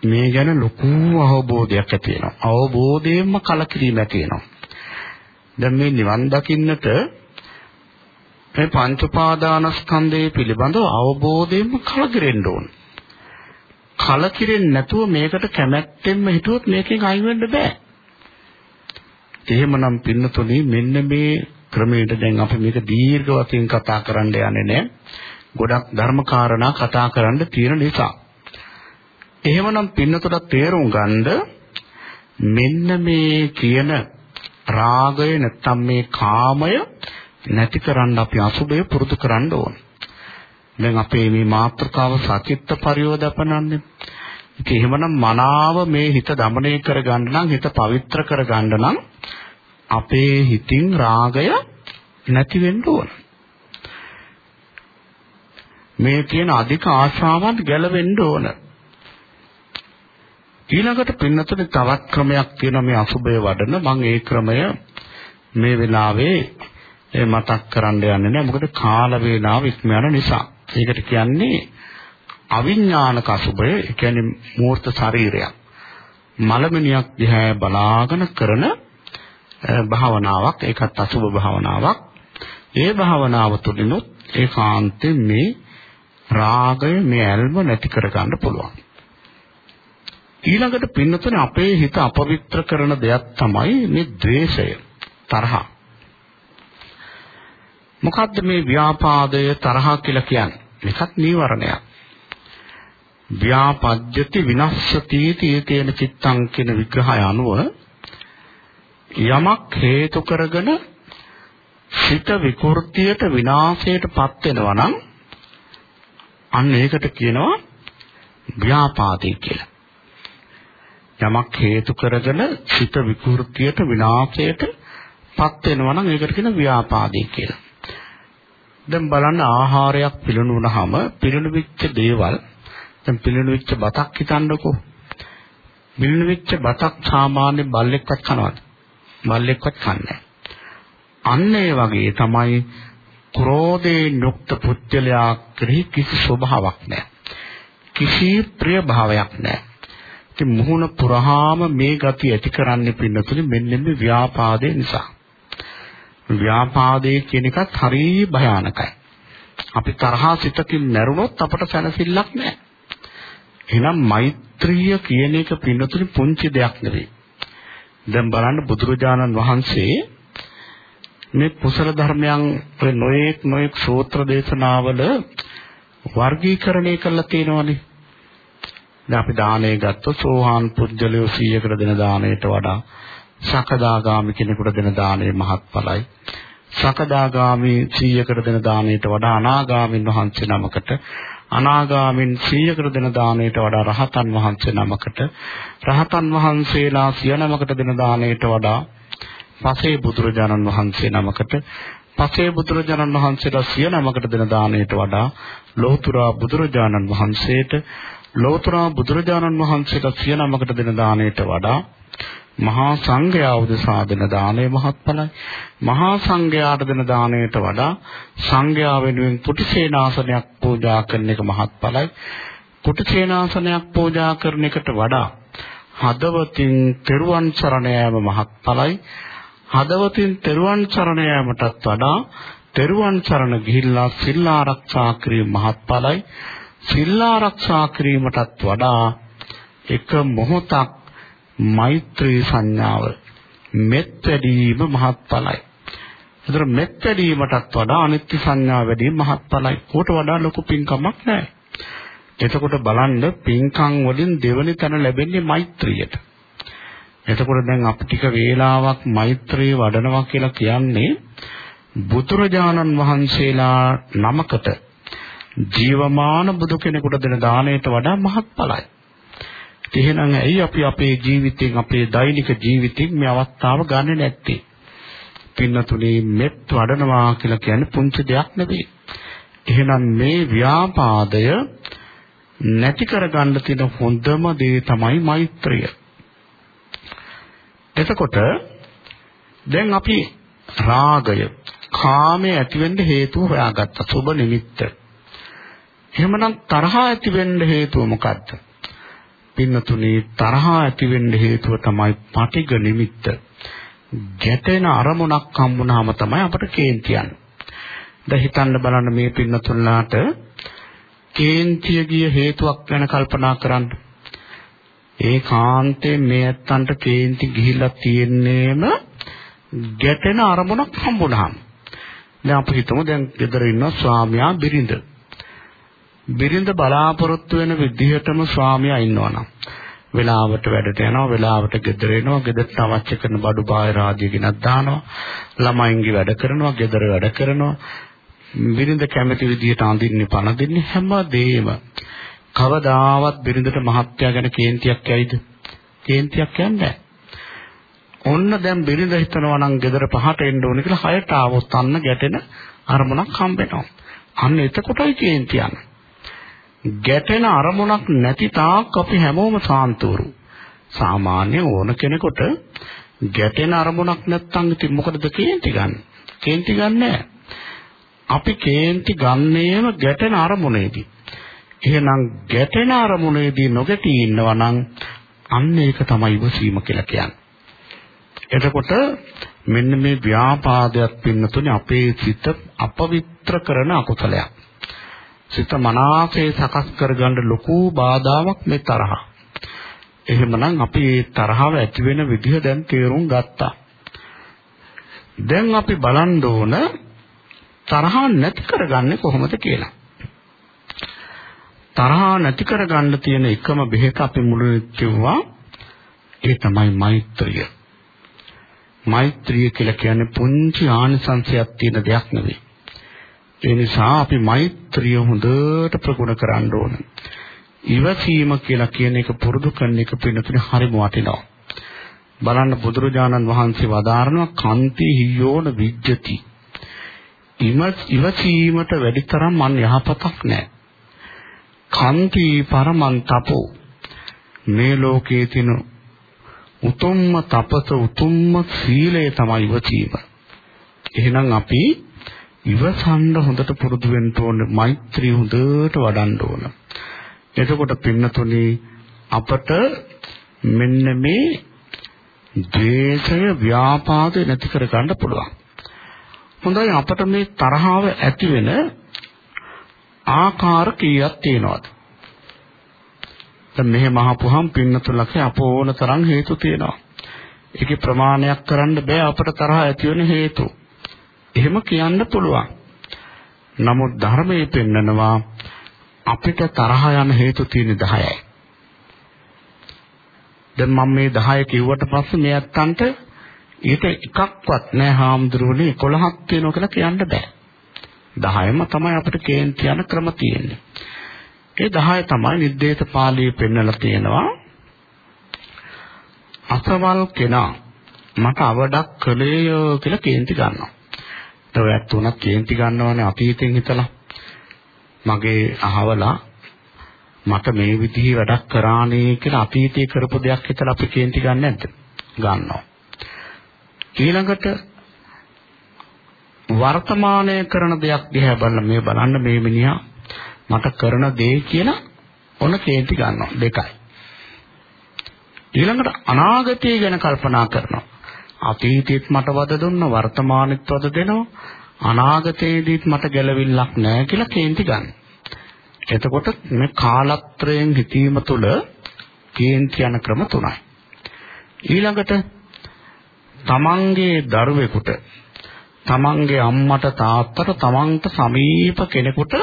මේ ගැන ලොකු අවබෝධයක් ඇති වෙනවා. අවබෝධයෙන්ම කලකිරීම ඇති වෙනවා. දැන් මේ නිවන් දකින්නට මේ පංච උපාදානස්කන්ධය පිළිබඳව අවබෝධයෙන්ම කලකිරෙන්න ඕන. කලකිරෙන්නේ නැතුව මේකට කැමැත්තෙන්ම හිතුවොත් මේකෙන් අයින් වෙන්න බෑ. එහෙමනම් පින්නතුනි මෙන්න මේ ක්‍රමයට දැන් අපි මේක දීර්ඝ වශයෙන් කතා කරන්න යන්නේ නැහැ. ගොඩක් ධර්මකාරණා කතා කරන්න තියෙන නිසා. එහෙමනම් පින්නතට තේරුම් ගන්න මෙන්න මේ කියන රාගය නැත්තම් මේ කාමය නැති කරන්න අපි අසුබය පුරුදු කරන්න ඕන. දැන් අපේ මේ මාත්‍රකාව සචිත්ත පරියෝදපනන්නේ. ඒක එහෙමනම් මනාව මේ හිත দমনය කරගන්න නම් හිත පවිත්‍ර කරගන්න නම් අපේ හිතින් රාගය නැති වෙන්න ඕන. මේ තියෙන අධික ආශාවන් ගැලවෙන්න ඕන. ඊළඟට පින්නතුනේ තවත් ක්‍රමයක් තියෙනවා මේ අසුබය වඩන මම ඒ ක්‍රමය මේ වෙලාවේ මතක් කරන්න යන්නේ නැහැ මොකද කාල වේලාව ඉක්ම යන නිසා. ඒකට කියන්නේ අවිඥානික අසුබය ඒ කියන්නේ මූර්ත ශරීරයක්. මලමිනියක් දිහා බලාගෙන කරන භාවනාවක් ඒකත් අසුබ භාවනාවක්. ඒ භාවනාව තුළිනුත් ඒකාන්තයෙන් මේ රාගය මේ ඇල්ම නැති කරගන්න පුළුවන්. ඊළඟට පින්නතුනේ අපේ හිත අපවිත්‍ර කරන දෙයක් තමයි මේ द्वේෂය තරහ. මොකද්ද මේ ව්‍යාපාදය තරහ කියලා කියන්නේ? මේකත් නීවරණයක්. ව්‍යාපජ්ජති විනස්සති තේන චිත්තං කියන විග්‍රහය අනුව යමක් හේතු කරගෙන සිත විකෘතියට විනාශයටපත් වෙනවා නම් අන්න ඒකට කියනවා ව්‍යාපාදේ කියලා. යමක් හේතු කරගෙන සිත විකෘතියට විනාශයට පත් වෙනවා නම් ඒකට කියන ව්‍යාපාදේ කියලා. දැන් බලන්න ආහාරයක් පිළිණු වුණාම පිළිණු වෙච්ච දේවල් දැන් පිළිණු වෙච්ච බතක් හිතන්නකෝ. පිළිණු වෙච්ච බතක් සාමාන්‍ය බල්ලෙක්වත් කනවද? බල්ලෙක්වත් කන්නේ අන්න ඒ වගේ තමයි ක්‍රෝධයෙන් යුක්ත පුද්ගලයා කෙරෙහි කිසි ස්වභාවයක් නැහැ. කිසි ප්‍රිය භාවයක් නැහැ. ඉතින් මුහුණ පුරාම මේ ගති ඇති කරන්නේ පින්නතුනි මෙන්න මේ ව්‍යාපාදේ නිසා. ව්‍යාපාදේ කියන එකත් හරිය භයානකයි. අපි තරහා සිතකින් නැරුණොත් අපට සැනසෙල්ලක් නැහැ. එහෙනම් මෛත්‍රිය කියන එක පින්නතුනි පුංචි දෙයක් නෙවෙයි. දැන් බලන්න බුදුරජාණන් වහන්සේ මේ කුසල ධර්මයන් නොයෙක් නොයෙක් සූත්‍ර දේශනාවල වර්ගීකරණය කරලා තියෙනවානේ. දැන් අපි දානය ගත්තොත් සෝහාන් පුජ්‍යලිය 100කට දෙන දාණයට වඩා සකදාගාමි කෙනෙකුට දෙන දාණය මහත්ඵලයි. සකදාගාමි 100කට දෙන දාණයට වඩා අනාගාමින් වහන්සේ නමකට අනාගාමින් 100කට දෙන දාණයට වඩා රහතන් වහන්සේ නමකට රහතන් වහන්සේලා 100 නමකට දෙන දාණයට වඩා පසේ බුදුරජාණන් වහන්සේ නමකට පසේ බුදුරජාණන් වහන්සේලා 100 නමකට දෙන දාණයට වඩා ලෝතර බුදුරජාණන් වහන්සේට ලෝතර බුදුරජාණන් වහන්සේට සිය නමකට දෙන දාණයට වඩා මහා සංඝයා උදෙසා දෙන දාණය මහත්ඵලයි. මහා සංඝයාට දෙන දාණයට වඩා සංඝයා වෙනුවෙන් කුටිසේනාසනයක් පූජා කරන එක මහත්ඵලයි. කුටිසේනාසනයක් පූජා කරන එකට වඩා හදවතින් තෙරුවන් සරණ යාම මහත්ඵලයි. හදවතින් තෙරුවන් සරණ යාමටත් වඩා තෙරුවන් සරණ ගිහිල්ලා සිල් ආරක්ෂා කිරීම මහත්ඵලයි. සිල් ආරක්ෂා කිරීමටත් වඩා එක මොහොතක් මෛත්‍රී සංඥාව මෙත් වැඩිම මහත්ඵලයි. ඒතර මෙත් වැඩිමටත් වඩා අනිත්‍ය සංඥා වැඩිම මහත්ඵලයි. කොට වඩා ලොකු පින්කමක් නැහැ. එතකොට බලන්න පින්කම් වලින් දෙවනි තැන ලැබෙන්නේ මෛත්‍රියට. එතකොට දැන් අපි ටික වේලාවක් මෛත්‍රිය වඩනවා කියලා කියන්නේ බුදුරජාණන් වහන්සේලා නමකට ජීවමාන බුදු කෙනෙකුට දෙන දාණයට වඩා මහත්ඵලයි. එහෙනම් ඇයි අපි අපේ ජීවිතෙන් අපේ දෛනික ජීවිතෙන් මේ අවස්ථාව ගන්නෙ නැත්තේ? පින්නතුනේ මෙත් වඩනවා කියලා කියන්නේ පුංචි දෙයක් නෙවෙයි. එහෙනම් මේ ව්‍යාපාදය නැති කරගන්න තියෙන හොඳම දේ තමයි මෛත්‍රිය. එතකොට දැන් අපි රාගය කාමයේ ඇතිවෙන්න හේතුව හොයාගත්තා සුබ නිමිත්ත. එහෙමනම් තරහා ඇති වෙන්න හේතුව මොකද්ද? පින්නතුනේ තරහා ඇති වෙන්න හේතුව තමයි පටිඝ නිමිත්ත. ගැටෙන අරමුණක් හම්බුනාම තමයි අපට කේන්ති යන්නේ. දැන් හිතන්න බලන්න මේ පින්නතුන්ලාට කේන්තිය ගිය හේතුවක් ගැන කල්පනා කරන්න. ඒ කාන්තේ මේ ඇත්තන්ට කේන්ති ගිහිල්ලා තියෙන්නේම ගැටෙන අරමුණක් හම්බුනහම. දැන් අපි හිතමු දැන් ගෙදර ඉන්න ස්වාමියා බිරිඳ. බිරිඳ බලාපොරොත්තු වෙන විදිහටම ස්වාමියා ඉන්නවනම් වෙලාවට වැඩට යනවා වෙලාවට ගෙදර එනවා ගෙදරට අවශ්‍ය කරන බඩු බාහිර ආදී ගෙනත් දානවා ළමයින්ගේ වැඩ කරනවා ගෙදර වැඩ කරනවා. බිරිඳ කැමති විදිහට අඳින්නේ පණ දෙන්නේ හැමදේම කවදාවත් බිරිඳට මහත්යා ගැන කේන්තියක් ඇයිද කේන්තියක් යන්නේ ඔන්න දැන් බිරිඳ හිතනවා නම් ගෙදර පහට එන්න ඕනේ කියලා හයට ආවොත් අන්න ගැටෙන අරමුණක් හම්බෙනවා. අන්න එතකොටයි කේන්ති යන්නේ. ගැටෙන අරමුණක් නැති තාක් අපි හැමෝම සාන්තවරු. සාමාන්‍ය ඕන කෙනෙකුට ගැටෙන අරමුණක් නැත්නම් ඉතින් මොකටද කේන්ති ගන්න? කේන්ති ගන්නෑ. අපි කේන්ති ගන්නේම ගැටෙන අරමුණේදී. එහෙනම් ගැටෙන අරමුණේදී නොගැටී ඉන්නවා නම් අන්න ඒක තමයි ඉවසීම කියලා කියන්නේ. එතකොට මෙන්න මේ ව්‍යාපාදයක් පින්නතුනේ අපේ සිත අපවිත්‍ර කරන අකුසලයක්. සිත මනාසේ සකස් කරගන්න ලොකු බාධාවක් මේ තරහ. එහෙමනම් අපි මේ තරහව ඇති වෙන විදිහ දැන් තේරුම් ගත්තා. දැන් අපි බලන්න ඕන තරහ නැති කරගන්නේ කොහොමද කියලා. තරහ නැති කරගන්න තියෙන එකම බෙහෙත අපි මුලින් කිව්වා ඒ තමයි මෛත්‍රිය. මෛත්‍රිය කියලා කියන්නේ පුංචි ආනිසංශයක් තියෙන දෙයක් නෙවෙයි. ඒ නිසා අපි මෛත්‍රිය හොඳට ප්‍රගුණ කරන්න ඕන. ඉවසීම කියලා කියන එක පුරුදු කරන එක පින්නතුනේ හරිම වටිනවා. බලන්න බුදුරජාණන් වහන්සේ වදාරනවා කන්ති හියෝන විජ්ජති. ඉවසීමට වැඩිතරම් මන් යහපතක් නැහැ. කන්ති පරමන් තපෝ මේ ලෝකයේ තියෙන උතුම්ම තපස උතුම්ම සීලය තමයි ඉවසීම. එහෙනම් අපි ඉවසන්න හොඳට පුරුදු වෙන්න ඕන මෛත්‍රිය හොඳට වඩන්න ඕන. එතකොට පින්නතුනි අපට මෙන්න මේ ද්වේෂය ව්‍යාපාදේ නැති කර ගන්න පුළුවන්. හොඳයි අපට මේ තරහව ඇති වෙන ආකාර කීයක් තියෙනවද? දැන් මෙහෙම අහපුහම පින්නතුලගේ අපෝන තරම් හේතු තියෙනවා. ඒකේ ප්‍රමාණයක් කරන්න බෑ අපට තරහ ඇති වෙන හේතු. එහෙම කියන්න පුළුවන්. නමුත් ධර්මයේ පෙන්නනවා අපිට තරහ යන හේතු තියෙන 10යි. දැන් මම මේ 10 කිව්වට පස්සේ මේ අත්තන්ට ඊට එකක්වත් නෑ හාමුදුරුවනේ 11ක් තියෙනවා කියලා කියන්න බෑ. 10ම තමයි අපිට කේන්ති යන ක්‍රම තියෙන්නේ. ඒ 10 තමයි නිද්දේශ පාළියේ පෙන්නලා තියෙනවා. අසවල් කෙනා මට අවඩක් කළේය කියලා කේන්ති ගන්නවා. ඒත් ඔයත් උනත් කේන්ති ගන්නවනේ අතීතෙන් හිතලා. මගේ අහවලා මට මේ විදිහේ වැඩක් කරානේ කියලා අතීතයේ කරපු දෙයක් හිතලා අපි කේන්ති ගන්න නැද්ද? ගන්නවා. ඊළඟට වර්තමානයේ කරන දෙයක් දිහා බලලා මේ බලන්න මේ මිනිහා මට කරන දේ කියලා ඔන කේන්ති ගන්නවා දෙකයි. ඊළඟට අනාගතය ගැන කල්පනා කරනවා. අතීතෙත් මට වද දුන්නා වර්තමානෙත් වද දෙනවා අනාගතයේදීත් මට ගැළවිල්ලක් නැහැ කියලා කේන්ති ගන්න. එතකොට මේ කාලත්‍රයෙන් හිතීම තුළ කේන්ති යන ක්‍රම තුනයි. ඊළඟට තමන්ගේ දරුවෙකුට තමන්ගේ අම්මට තාත්තට තමන්ට සමීප කෙනෙකුට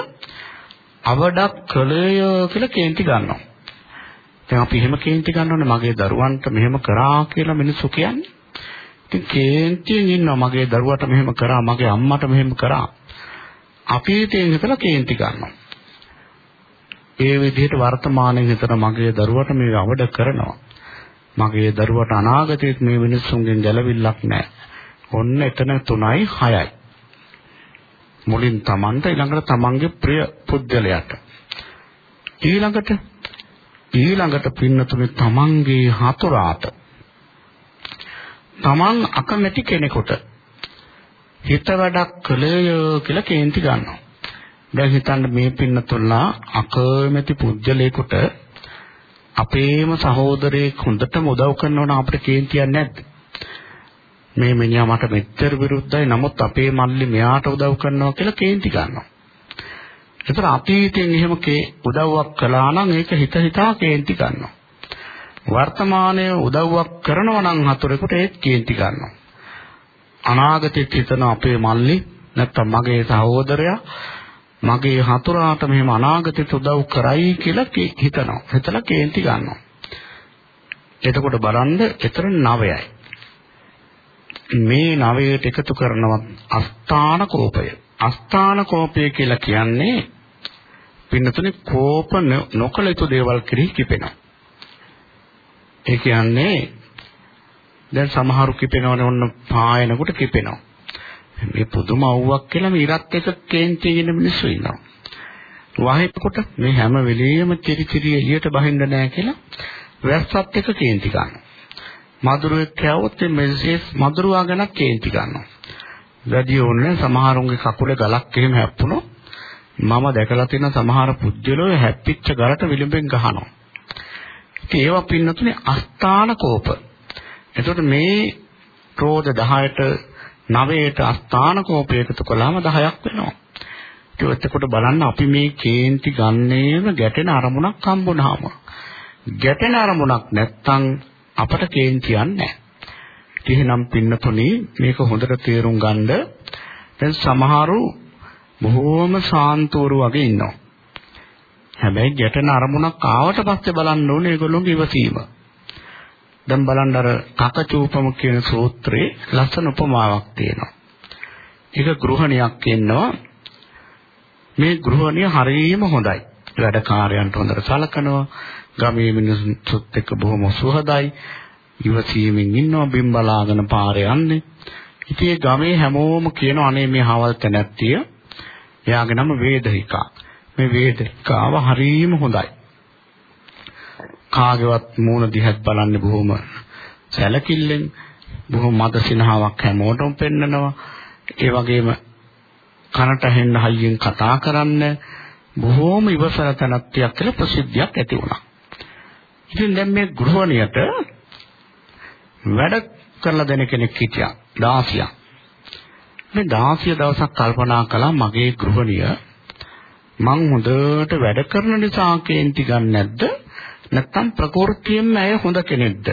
අවඩක් කළේය කියලා කේන්ති ගන්නවා. දැන් අපි එහෙම කේන්ති ගන්නවනේ මගේ දරුවන්ට මෙහෙම කරා කියලා මිනිස්සු කියන්නේ. ඉතින් කේන්තියෙන් ඉන්නවා මගේ දරුවට මෙහෙම කරා මගේ අම්මට මෙහෙම කරා. අපි ඉතින් හිතලා කේන්ති ගන්නවා. ඒ විදිහට වර්තමානයේ හිතන මගේ දරුවට මේ අවඩ කරනවා. මගේ දරුවට අනාගතයේ මේ මිනිස්සුන්ගෙන් ගැලවිල්ලක් නැහැ. ඔන්න එතන 3යි 6යි. මුලින් Tamanට ඊළඟට Tamanගේ ප්‍රිය පුද්ගලයාට. ඊළඟට ඊළඟට පින්නතුනේ Tamanගේ හතුරාට. Taman අකමැති කෙනෙකුට හිත වැඩක් කළේය කියලා කේන්ති ගන්නවා. දැන් හිතන්න මේ පින්නතුල්ලා අකමැති පුද්ගලයෙකුට අපේම සහෝදරයෙක් හොඳටම උදව් කරනවා නම් අපිට කේන්තියක් නැද්ද? මේ මිනිහා මට මෙච්චර විරුද්ධයි නමුත් අපේ මල්ලි මෙයාට උදව් කරනවා කියලා කේන්ති ගන්නවා. ඒතර අතීතයෙන් එහෙම උදව්වක් කළා නම් ඒක හිත හිතා කේන්ති ගන්නවා. වර්තමානයේ උදව්වක් කරනවා නම් හතුරෙකුට ඒත් කේන්ති ගන්නවා. අනාගතෙත් හිතන අපේ මල්ලි නැත්තම් මගේ සහෝදරයා මගේ හතුරාට මෙහෙම අනාගතෙත් උදව් කරයි කියලා හිතනවා. හිතලා කේන්ති ගන්නවා. එතකොට බලන්න එතන නවයයි. මේ නවයට එකතු කරනවා අස්ථාන කෝපය. අස්ථාන කෝපය කියලා කියන්නේ පින්නතුනේ කෝප නොකල යුතු දේවල් කෙරෙහි කිපෙනවා. ඒ කියන්නේ දැන් සමහරු කිපෙනවනේ ඔන්න පායනකොට කිපෙනවා. මේ පුදුම අවුවක් කියලා මේ ඉරත් එක කේන්ති කියන මිනිස්සු ඉන්නවා. වහේකොට මේ හැම වෙලෙම චිරි චිරි එළියට බහින්න නැහැ කියලා වැස්සත් එක කේන්ති ගන්නවා. මදුරුවෙක් කෑවොත් මේ මදුරුවා ගැන කේන්ති ගන්නවා. වැඩි ඕනේ සමහරුන්ගේ කකුලේ ගලක් එහෙම හැප්පුණොත් මම දැකලා තියෙන සමහර පුජ්‍යලෝ හැප්පිච්ච ගලට විලුඹෙන් ගහනවා. ඉතින් ඒවා පින්නතුනේ අස්ථාන කෝප. එතකොට මේ ක්‍රෝධ 10ට 9ට අස්ථාන කෝපය එකතු කළාම 10ක් වෙනවා. ඒක එතකොට බලන්න අපි මේ කේන්ති ගන්නේම ගැටෙන අරමුණක් හම්බුනහම. ගැටෙන අරමුණක් නැත්තම් අපට කේන්තියක් නැහැ. එහෙනම් පින්නතුනි මේක හොඳට තේරුම් ගන්න දැන් සමහරු බොහෝම සාන්තෝරු වගේ ඉන්නවා. හැබැයි ගැටෙන අරමුණක් ආවට පස්සේ බලන්න ඕනේ ඒගොල්ලෝගේ ඉවසීම. දැන් බලන්න අර කකචූපම කියන සූත්‍රයේ ලස්සන උපමාවක් තියෙනවා. ඒක ගෘහණියක් ඉන්නවා. මේ ගෘහණිය හරියම හොඳයි. වැඩකාරයන්ට හොඳට සලකනවා. ගමේ මිනිස්සුත් එක්ක බොහොම සුහදයි. ඉවසීමෙන් ඉන්නවා බිම් බලාගෙන පාරේ යන්නේ. ඉතින් ඒ ගමේ හැමෝම කියනවා අනේ මේ හවල් තැනැත්තිය. එයාගේ නම වේදිකා. මේ වේදිකාව හරියම හොඳයි. කාගේවත් මූණ දිහත් බලන්නේ බොහොම සැලකිල්ලෙන් බොහොම මද සිනහාවක් හැමෝටම පෙන්නනවා ඒ වගේම කනට හෙන්න හයියෙන් කතා කරන්න බොහොම ඉවසන තනත්තියක් කියලා ප්‍රසිද්ධියක් ඇති වුණා. ඉතින් දැන් මේ ගෘහණියට වැඩ කරලා දෙන කෙනෙක් හිටියා 16ක්. මේ 16 දවසක් කල්පනා කළා මගේ ගෘහණිය මං හොඳට වැඩ කරන නිසා කේන්ති ගන්න නැද්ද? නැත්තම් ප්‍රകൃතියෙන්ම ඇය හොඳ කෙනෙක්ද?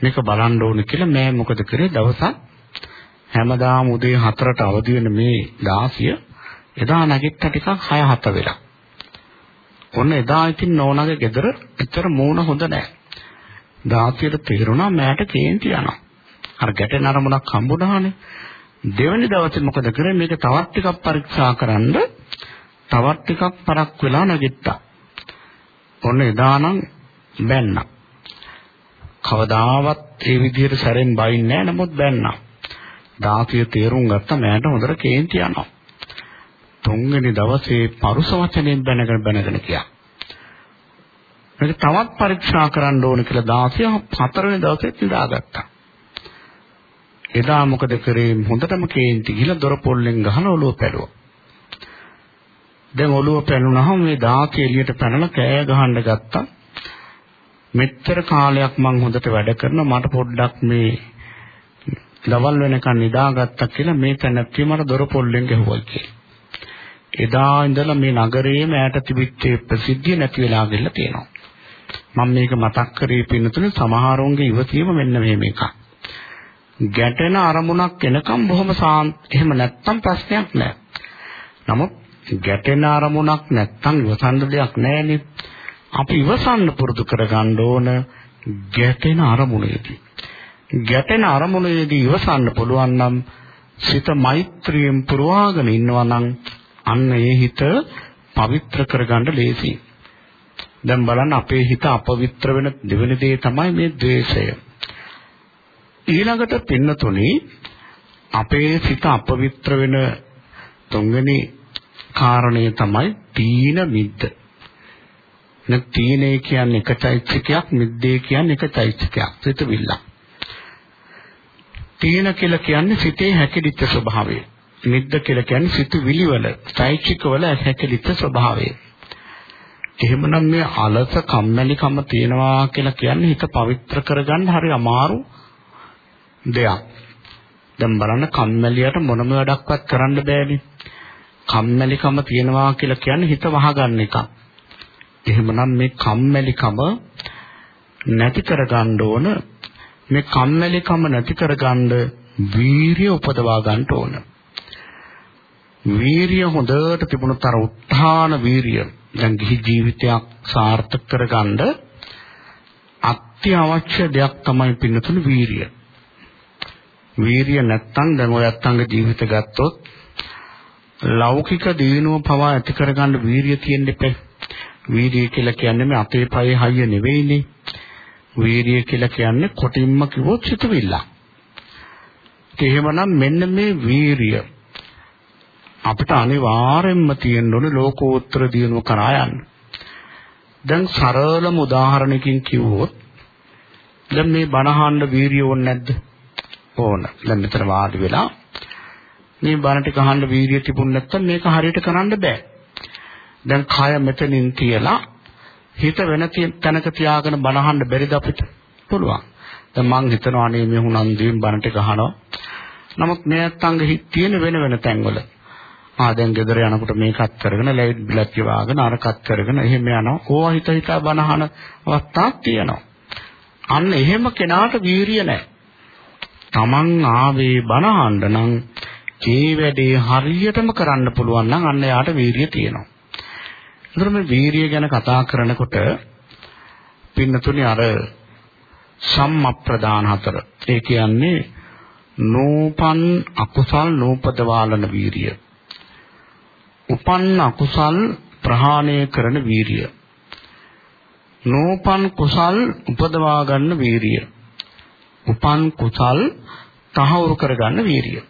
මේක බලන්න ඕනේ කියලා මම මොකද කරේ දවසක් හැමදාම උදේ 4ට අවදි වෙන මේ දාසිය එදා නැගිට ටිකක් 6 7 වෙලා. ඔන්න එදා ඉතින් නෝනාගේ ගෙදර පිටර මූණ හොඳ නැහැ. දාසියට තේරුණා මෑට කේන්ති යනවා. අර ගැටෙන අරමුණක් හම්බුණානේ. දෙවැනි දවසේ මොකද කරේ මේක තවත් ටිකක් පරීක්ෂා කරන්න තවත් ටිකක් පරක් වෙලා නැගිට්ටා. ඔන්න එදා නම් බැන්නා. කවදාවත් ඒ විදිහට සැරෙන් බයින්නේ නැහැ නමුත් බැන්නා. දාසිය තේරුම් ගත්ත මෑට හොඳට කේන්ති යනවා. තුන්වෙනි දවසේ පරුස වචනෙන් බැනගෙන බැනගෙන ගියා. මේක තවත් පරීක්ෂා කරන්න ඕන කියලා දාසිය හතරවෙනි දවසේ නිදාගත්තා. එදා මොකද කරේ හොඳටම කේන්ති ගිහලා දොර පොල්ලෙන් ගහලා ඔළුව පැලුවා. දැන් ඔළුව පැලුනහම මේ දාසිය එළියට පැනලා කෑ ගහන්න ගත්තා. මෙච්චර කාලයක් මං හොඳට වැඩ කරන මට පොඩ්ඩක් මේ දවල් වෙනකන් නිදාගත්තා කියලා මේ තැනත්තිය මට දොර පොල්ලෙන් ගැහුවා කියලා. එදා ඉඳලා මේ නගරයේම ඈට තිබිච්ච ප්‍රසිද්ධිය නැති වෙලා ගිහලා තියෙනවා. මම මේක මතක් කරේ පින්නතුනේ සමහරුන්ගේ ඉවසීම මෙන්න මෙහෙම එකක්. ගැටෙන අරමුණක් එනකම් බොහොම සාන්ත එහෙම නැත්තම් ප්‍රශ්නයක් නැහැ. නමුත් ගැටෙන අරමුණක් නැත්තම් ඉවසන්න දෙයක් නැහැනේ. අපි ඉවසන්න පුරුදු කරගන්න ඕන ගැටෙන අරමුණේදී. ගැටෙන අරමුණේදී ඉවසන්න පුළුවන් නම් සිත මෛත්‍රියෙන් පුරවාගෙන ඉන්නවා නම් අන්න ඒ හිත පවිත්‍ර කරගන්න ලේසියි. දැන් බලන්න අපේ හිත අපවිත්‍ර වෙන දෙවෙනි දේ තමයි මේ ද්වේෂය. ඊළඟට පින්නතුනි අපේ සිත අපවිත්‍ර වෙන තුන්වෙනි කාරණය තමයි තීන මිද්ද. නැත් තීනේ කියන්නේ එක චෛත්‍යකයක් මිද්දේ කියන්නේ එක චෛත්‍යකයක්. සිතවිල්ල. තීන කියලා කියන්නේ සිතේ හැකිලිච්ච ස්වභාවය. මිද්ද කියලා කියන්නේ සිතුවිලි වල චෛත්‍යකවල හැකිලිච්ච ස්වභාවය. එහෙමනම් මේ අලස කම්මැලිකම තියනවා කියලා කියන්නේ හිත පවිත්‍ර කරගන්න හරි අමාරු දෙයක්. දැන් බලන්න කම්මැලියට මොනම වැඩක්වත් කරන්න බෑනේ. කම්මැලිකම තියනවා කියලා කියන්නේ හිත වහගන්න එකක්. එහෙමනම් මේ කම්මැලිකම නැති කරගන්න ඕන මේ කම්මැලිකම නැති කරගන්න වීරිය උපදවා ගන්න ඕන. වීරිය හොඳට තිබුණොත් අර උත්හාන වීරිය දැන් ගිහි ජීවිතයක් සාර්ථක කරගන්න අත්‍යවශ්‍ය දෙයක් තමයි පින්නතුණු වීරිය. වීරිය නැත්තම් දැන් ඔය අත්ංග ජීවිත ගත්තොත් ලෞකික දිනුව පවා ඇති කරගන්න වීරිය තියෙන්න එපා. වීරිය කියලා කියන්නේ මේ අපේ පයේ හයිය නෙවෙයිනේ. වීරිය කියලා කියන්නේ කොටින්ම කිව්වොත් සිතුවිල්ල. එහෙමනම් මෙන්න මේ වීරිය අපිට අනිවාර්යෙන්ම තියෙන්න ඕනේ ලෝකෝත්තර දිනුව කරා යන්න. දැන් සරලම උදාහරණකින් කිව්වොත් දැන් මේ බණහන්න වීරිය ඕනේ නැද්ද? ඕන. දැන් මෙතන වාඩි වෙලා මේ බණ ටික අහන්න වීරිය තිබුණ නැත්නම් මේක හරියට කරන්න බෑ. දැන් කය මෙතනින් තියලා හිත වෙන තැනක තියාගෙන බණ අහන්න බැරිද අපිට? පුළුවන්. දැන් මං හිතනවා අනේ මේ හුනන්දියෙන් බණ ටික අහනවා. නමුත් මේ නැත්තංග හිත තියෙන වෙන වෙන තැන්වල. ආ දැන් ගෙදර යනකොට මේකත් කරගෙන ලයිට් බිලක් වාගෙන අරකත් කරගෙන එහෙම යනවා. ඕවා හිත හිතා බණ අහන අවස්ථාවක් තියෙනවා. අන්න එහෙම කෙනාට වීරිය නැහැ. Taman ආවේ බණ අහන්න නම් ඒ වැඩේ හරියටම කරන්න පුළුවන් නම් අන්න යාට වීරිය තියෙනවා. ඒතර මේ වීරිය ගැන කතා කරනකොට පින්නතුනේ අර සම්මප්‍රදාන හතර. ඒ කියන්නේ නූපන් අකුසල් නූපදවාලන වීරිය. උපන් අකුසල් ප්‍රහාණය කරන වීරිය. නූපන් කුසල් උපදවා ගන්න වීරිය. උපන් කුසල් තහවුරු කරගන්න වීරිය.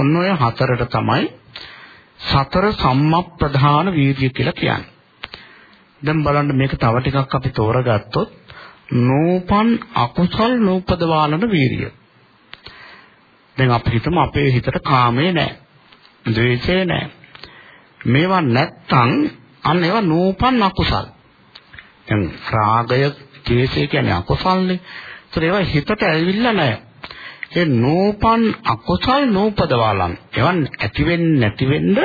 ඔන්න ඔය හතරට තමයි සතර සම්මප්‍රධාන වීර්ය කියලා කියන්නේ. දැන් බලන්න මේක තව ටිකක් අපි තෝරගත්තොත් නෝපන් අකුසල් නූපදවාලන වීර්ය. දැන් අපි හිතමු අපේ හිතට කාමේ නැහැ. ද්වේෂය නැහැ. මේවා නැත්තම් අන්න ඒවා නූපන් අකුසල්. දැන් රාගය, ද්වේෂය කියන්නේ අකුසල්නේ. ඒතර ඒවා හිතට ඇවිල්ලා නැහැ. ඒ නෝපන් අකුසල් නෝපදවාලන් එවන් ඇති වෙන්නේ නැති වෙන්න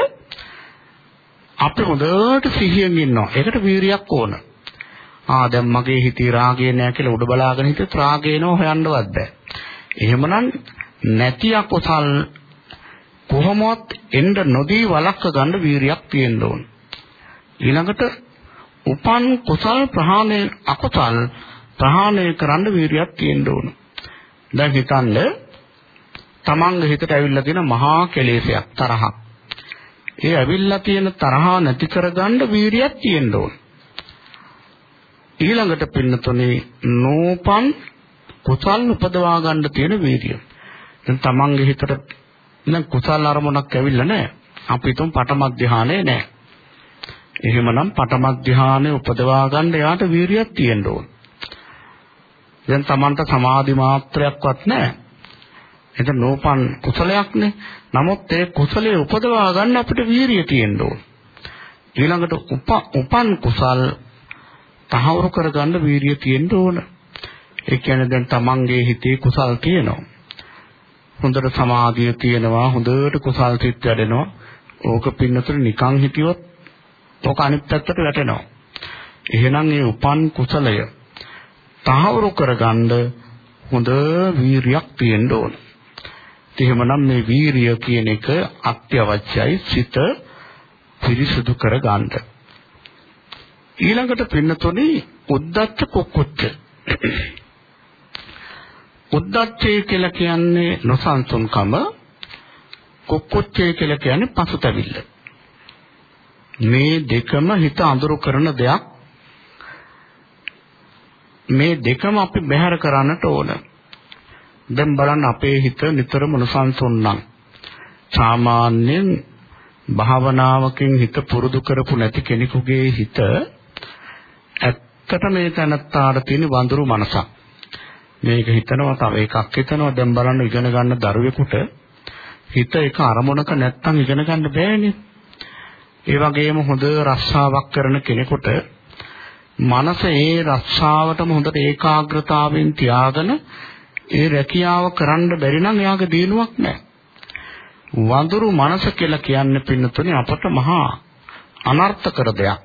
අපි හොඳට සිහියෙන් ඉන්නවා. ඒකට වීරියක් ඕන. ආ දැන් මගේ හිතේ රාගය නැහැ කියලා උඩ බලාගෙන හිටියොත් රාගය නෝ හොයන්නවත් බෑ. එහෙමනම් නැති අකුසල් කොහොමවත් එන්න නොදී වළක්ව ගන්න වීරියක් තියෙන්න ඕන. ඊළඟට උපන් කුසල් ප්‍රහාණය අකුසල් ප්‍රහාණය කරන්න වීරියක් තියෙන්න ඕන. දැන් හිතන්න තමන්ගේ හිතට ඇවිල්ලා තියෙන මහා කෙලෙසයක් තරහක්. ඒ ඇවිල්ලා තියෙන තරහා නැති කරගන්න වීරියක් තියෙන්න ඕන. ඊළඟට පින්නතුනේ නෝපන් කුසල් උපදවා ගන්න තියෙන වීරිය. දැන් තමන්ගේ හිතට දැන් කුසල් අරමුණක් ඇවිල්ලා නැහැ. අපි හිතමු පඨම ධානයේ නැහැ. එහෙමනම් පඨම ධානයේ උපදවා ගන්න යාට වීරියක් තියෙන්න ඕන. දැන් Tamanට සමාධි මාත්‍රයක්වත් නැහැ. එතන නෝපන් කුසලයක්නේ. නමුත් ඒ කුසලයේ උපදවා ගන්න අපිට වීරිය තියෙන්න ඕන. ඊළඟට උපන් කුසල් තහවුරු කරගන්න වීරිය තියෙන්න ඕන. ඒ කියන්නේ දැන් Tamanගේ හිතේ කුසල් තියෙනවා. හොඳට සමාධිය තියෙනවා, හොඳට කුසල් සිත් වැඩෙනවා. ඕක පින්නතර නිකන් හිටියොත් ඕක අනිත් පැත්තට වැටෙනවා. එහෙනම් ඒ උපන් කුසලය තහවුරු කරගන්න හොඳ වීරියක් තියෙන්න ඕන. එහෙමනම් මේ වීරිය කියන එක අත්‍යවශ්‍යයි සිත පිරිසුදු කරගන්න. ඊළඟට පින්නතොනේ උද්දච්ච කුක්කුච්ච. උද්දච්චය කියලා කියන්නේ නොසන්සුන්කම කුක්කුච්චය කියලා කියන්නේ පසුතැවිල්ල. මේ දෙකම හිත අඳුරු කරන දෙයක් මේ දෙකම අපි බැහැර කරන්නට ඕන. දැන් බලන්න අපේ හිත නිතරම නොසන්සුන්නම්. සාමාන්‍යයෙන් භාවනාවකින් හිත පුරුදු කරපු නැති කෙනෙකුගේ හිත ඇත්තට මේ තනත්තාට තියෙන වඳුරු මනසක්. මේක හිතනවා තව එකක් හිතනවා දැන් බලන්න ඉගෙන ගන්න දරුවෙකුට හිත එක අරමුණක නැත්තම් ඉගෙන ගන්න බෑනේ. ඒ වගේම හොඳ රස්සාවක් කරන කෙනෙකුට මනස ඒ රස්සාවටම හොඳට ඒකාග්‍රතාවයෙන් තියාගෙන ඒ රැකියාව කරන්න බැරි නම් එයාගේ දිනුවක් නැහැ. වඳුරු මනස කියලා කියන්නේ පින්නතුනේ අපට මහා අනර්ථකර දෙයක්.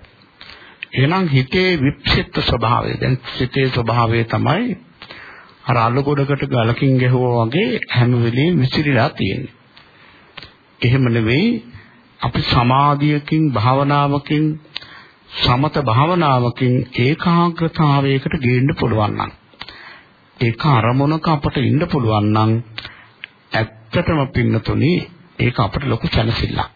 එහෙනම් හිතේ වික්ෂිප්ත ස්වභාවය දැන් සිතේ ස්වභාවය තමයි අර අලු ගොඩකට ගලකින් ගැහුවා වගේ හැම වෙලෙම විසිරීලා තියෙන්නේ. එහෙම නෙවෙයි අපි සමාධියකින් භාවනාවකින් සමත භාවනාවකින් ඒකාග්‍රතාවයකට ගේන්න පුළුවන් නම් ඒක අරමුණක අපට ඉන්න පුළුවන් නම් ඇත්තටම පින්නතුනි ඒක අපට ලොකු සැනසෙල්ලක්.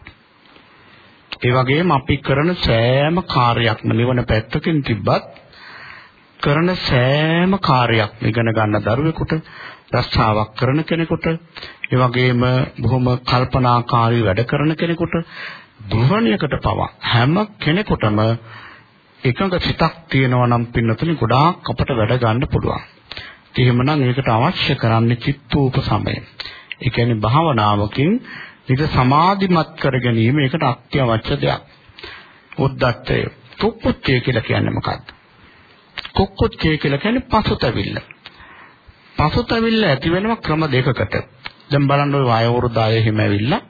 ඒ වගේම අපි කරන සෑම කාර්යයක්ම නිවන පැත්තකින් තිබ්බත් කරන සෑම කාර්යයක්ම ඉගෙන ගන්න දරුවෙකුට රස්සාවක් කරන කෙනෙකුට ඒ වගේම බොහොම කල්පනාකාරී වැඩ කරන කෙනෙකුට ගෘහණියකට පවා හැම කෙනෙකුටම එකඟ සිතක් තියෙනවා නම් පින්නතුනි ගොඩාක් අපට වැඩ ගන්න පුළුවන්. එහෙමනම් ඒකට අවශ්‍ය කරන්නේ චිත්තෝපසමය. ඒ කියන්නේ භාවනාවකින් හිත සමාධිමත් කර ගැනීම ඒකට අත්‍යවශ්‍ය දෙයක්. උද්දච්චය. කුක්කුච්චය කියලා කියන්නේ මොකක්ද? කුක්කුච්චය කියලා කියන්නේ පසුතැවිල්ල. පසුතැවිල්ල ඇති වෙනවා ක්‍රම දෙකකට. දැන් බලන්න ඔය වයෝවෘදාය හිම ඇවිල්ලා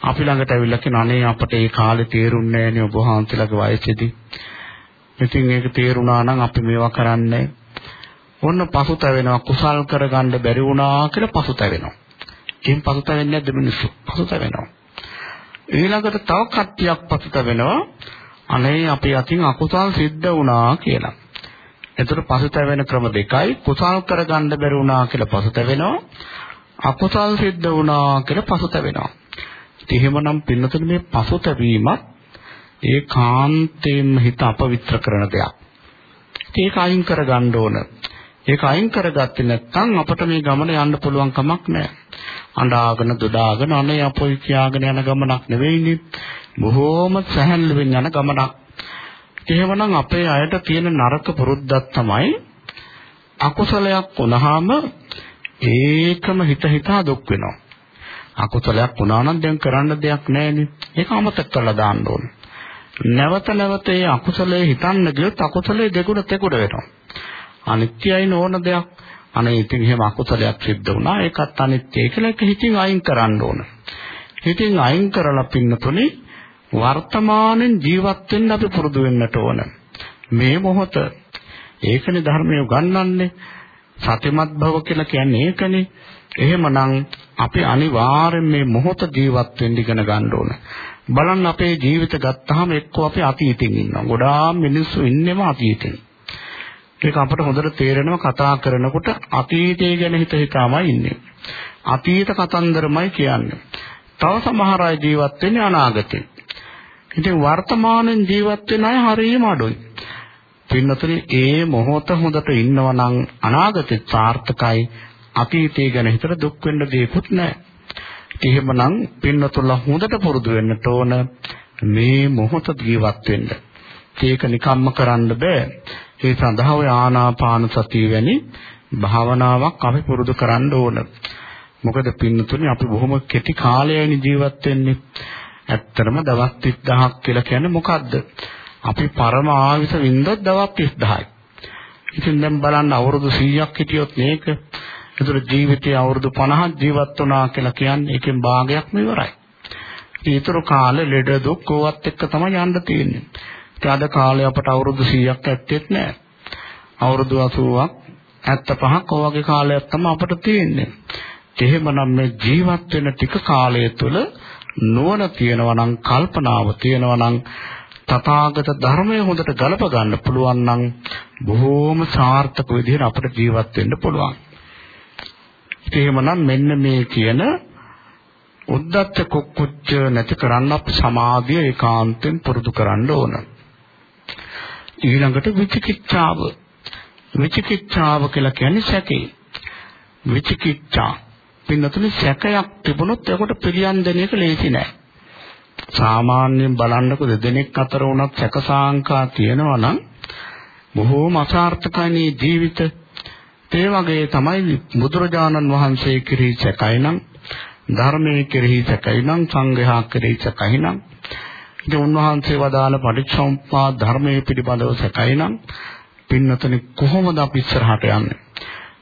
අපි ළඟට ඇවිල්ලා කියන අනේ අපට ඒ කාලේ තේරුන්නේ නැහනේ ඔබ වහන්සේලාගේ වයසේදී. ඉතින් ඒක තේරුණා නම් අපි මේවා කරන්නේ ඔන්න පසුතැවෙනවා කුසල් කරගන්න බැරි වුණා කියලා පසුතැවෙනවා. ඉතින් පසුතැවෙන්නේ නැද්ද මිනිස්සු? පසුතැවෙනවා. ඊළඟට තව කට්ටියක් පසුතැවෙනවා අනේ අපේ අතින් අකුසල් සිද්ධ වුණා කියලා. එතකොට පසුතැවෙන ක්‍රම දෙකයි කුසල් කරගන්න බැරි වුණා කියලා පසුතැවෙනවා අකුසල් සිද්ධ වුණා කියලා පසුතැවෙනවා. එහෙමනම් පින්නතුනේ මේ පසුතැවීමත් ඒ කාන්තේම හිත අපවිත්‍ර කරන දෙයක්. ඒක අයින් කරගන්න ඕන. ඒක අයින් කරගත්තේ නැත්නම් අපට මේ ගමන යන්න පුළුවන් කමක් නැහැ. අඬාගෙන දොඩාගෙන අනේ අපොයි කියාගෙන යන ගමනක් නෙවෙයිනේ. බොහෝම සැහැල්ලුවෙන් යන ගමනක්. එහෙමනම් අපේ අයට තියෙන නරක පුරුද්දක් තමයි අකුසලයක් වුණාම ඒකම හිත හිතා දුක් වෙනවා. අකුසලයක් වුණා නම් දැන් කරන්න දෙයක් නැහැනේ. ඒක අමතක කරලා දාන්න ඕනේ. නැවත නැවත ඒ අකුසලයේ හිතන්න ගියොත් අකුසලයේ දෙගුණ තෙගුණ වෙනවා. අනිත්‍යයි නොවන දෙයක්. අනේ ඉතින් එහෙම අකුසලයක් සිද්ධ වුණා. ඒකත් අනිත්‍යයි කියලා ඒක හිතින් අයින් කරන්න ඕන. හිතින් අයින් කරලා පින්නතුනේ වර්තමානෙන් ජීවත් වෙන්න අපි පුරුදු වෙන්නට ඕන. මේ මොහොත ඒකනේ ධර්මය ගන්නන්නේ. සතිමත් භව කියලා කියන්නේ ඒකනේ. එහෙමනම් අපි අනිවාර්යෙන් මේ මොහොත ජීවත් වෙන්න ඉගෙන ගන්න ඕන. බලන්න අපේ ජීවිත ගත්තාම එක්කෝ අපි අතීතෙන් ඉන්නවා. ගොඩාක් මිනිස්සු ඉන්නේම අතීතෙන්. ඒක අපට හොඳට තේරෙනවා කතා කරනකොට අතීතය ගැන හිත හිතාමයි ඉන්නේ. අතීත කතන්දරමයි කියන්නේ. තව සමහර අය ජීවත් වෙන්නේ අනාගතේ. ඉතින් වර්තමානෙන් ජීවත් වෙන අය හරියම අඩුයි. පින්නතුනි ඒ මොහොත හොඳට ඉන්නවා නම් අනාගතේ සාර්ථකයි අතීතය ගැන හිතට දුක් වෙන්න දෙයක්වත් නැහැ. එහෙමනම් පින්නතුල්ලා හොඳට පුරුදු වෙන්නට ඕන මේ මොහොත ජීවත් වෙන්න. ඒක නිකම්ම කරන්න බෑ. ඒ සඳහා ඔය ආනාපාන සතිය වැනි භාවනාවක් අපි පුරුදු කරන්න ඕන. මොකද පින්නතුනි අපි බොහොම කෙටි කාලයයි ජීවත් වෙන්නේ. ඇත්තටම දවස් 30000ක් කියලා කියන්නේ මොකද්ද? අපි පරම ආයුෂ වින්දොත් දවස් 30000යි. ඉතින් දැන් බලන්න අවුරුදු 100ක් හිටියොත් මේක. ඒතර ජීවිතයේ අවුරුදු 50ක් ජීවත් වුණා කියලා කියන්නේ ඒකෙන් භාගයක්ම ඉවරයි. ඊටු කාලේ ලෙඩ දුක් ඕවත් එක්ක තමයි යන්න තියෙන්නේ. ඉතින් අද කාලේ අපට අවුරුදු 100ක් ඇත්තෙත් නැහැ. අවුරුදු 80ක් 75ක් ඔය වගේ කාලයක් තමයි අපට තියෙන්නේ. එහෙමනම් මේ ජීවත් වෙන ටික කාලය තුළ නුවණ තියෙනවා නම් කල්පනාව තියෙනවා නම් තථාගත ධර්මය හොඳට ගලප ගන්න පුළුවන් නම් බොහෝම සාර්ථක විදිහට අපිට ජීවත් වෙන්න පුළුවන්. එහෙමනම් මෙන්න මේ කියන උද්දච්ච කුක්කුච්ච නැති කරන්න අපි සමාධිය ඒකාන්තයෙන් පුරුදු කරන්න ඕන. ඊළඟට විචිකිච්ඡාව. විචිකිච්ඡාව කියලා කියන්නේ සැකේ. විචිකිච්ඡා පින්නතුනේ සැකයක් තිබුණොත් ඒකට පිළියම් දෙන එක ලේසි නෑ. සාමාන්‍යයෙන් බලන්නකො දෙදෙනෙක් අතර වුණත් සැකසාංකා තියෙනවා නම් බොහෝම අසාර්ථකයි ජීවිත. ඒ වගේ තමයි බුදුරජාණන් වහන්සේ කෙරෙහි සැකයි නම් ධර්මයේ කෙරෙහි සැකයි නම් සංඝයා කෙරෙහි සැකයි නම් ඉතින් උන්වහන්සේ වදාළ පටිච්චසමුප්පාද ධර්මයේ පිළිබඳව සැකයි නම් පින්නතනේ කොහොමද අපි ඉස්සරහට යන්නේ?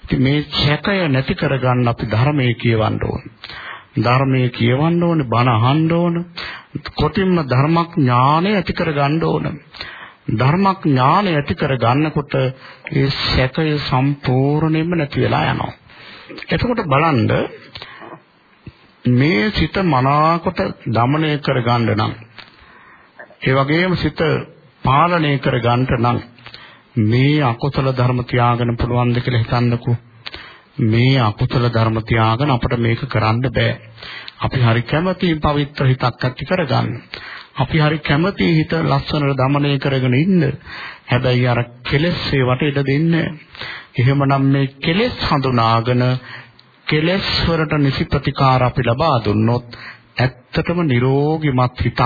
ඉතින් මේ සැකය නැති කරගන්න අපි ධර්මයේ කියවන්න ඕනේ. ධර්මයේ කියවන්න ඕනේ, බණ අහන්න ඕනේ. කොටින්ම ධර්මඥානය ඇති කරගන්න ඕනේ. ධර්මඥානය ඇති කර ගන්නකොට ඒ සැකය සම්පූර්ණයෙන්ම නැති වෙලා යනවා. එතකොට බලන්න මේ සිත මනාකොට দমনය කර ගන්න නම් ඒ වගේම සිත පාලනය කර ගන්නට නම් මේ අකුසල ධර්ම තියාගෙන පුළුවන් දෙ කියලා හිතන්නකෝ. මේ අකුසල ධර්ම තියාගෙන අපිට මේක කරන්න බෑ. අපි හරි කැමැති පවිත්‍ර හිතක් ඇති කරගන්න. අපි හරි කැමති හිත ලස්සනට দমনය කරගෙන ඉන්න. හැබැයි අර කෙලෙස් ඒවට ඉඩ දෙන්නේ එහෙමනම් මේ කෙලෙස් හඳුනාගෙන කෙලෙස් වලට නිසි ප්‍රතිකාර අපි ලබා දුන්නොත් ඇත්තටම නිරෝගිමත් හිතක්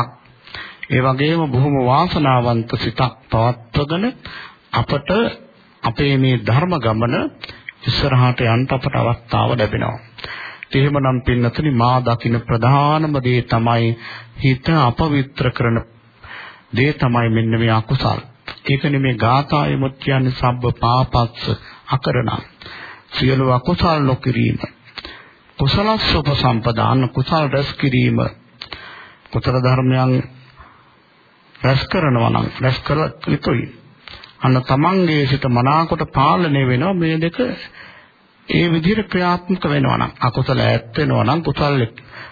ඒ වගේම බොහොම වාසනාවන්ත සිතක් පවත්වගෙන අපට අපේ මේ ධර්ම ගමන ඉස්සරහට යන්න අපට අවස්ථාව ලැබෙනවා. එහෙමනම් පින්නතුනි මා දකින ප්‍රධානම දේ තමයි හිත අපවිත්‍ර කරන දේ තමයි මෙන්න මේ අකුසල්. ඒකනේ මේ ගාථායෙමුත් කියන්නේ සබ්බ පාපස්ස අකරණ. සියලු අකුසල් නොකිරීම. කුසලස්ස උපසම්පදාන කුසල් රැස් කිරීම. කුසල ධර්මයන් රැස් කරනවා නම් රැස් කළ යුතුයි. අන්න තමන්ගේ සිත මනාකොට පාලනය වෙනවා මේ දෙක ඒ විදිහට ක්‍රියාත්මක වෙනවා නම් අකුසල ඈත් වෙනවා නම් කුසල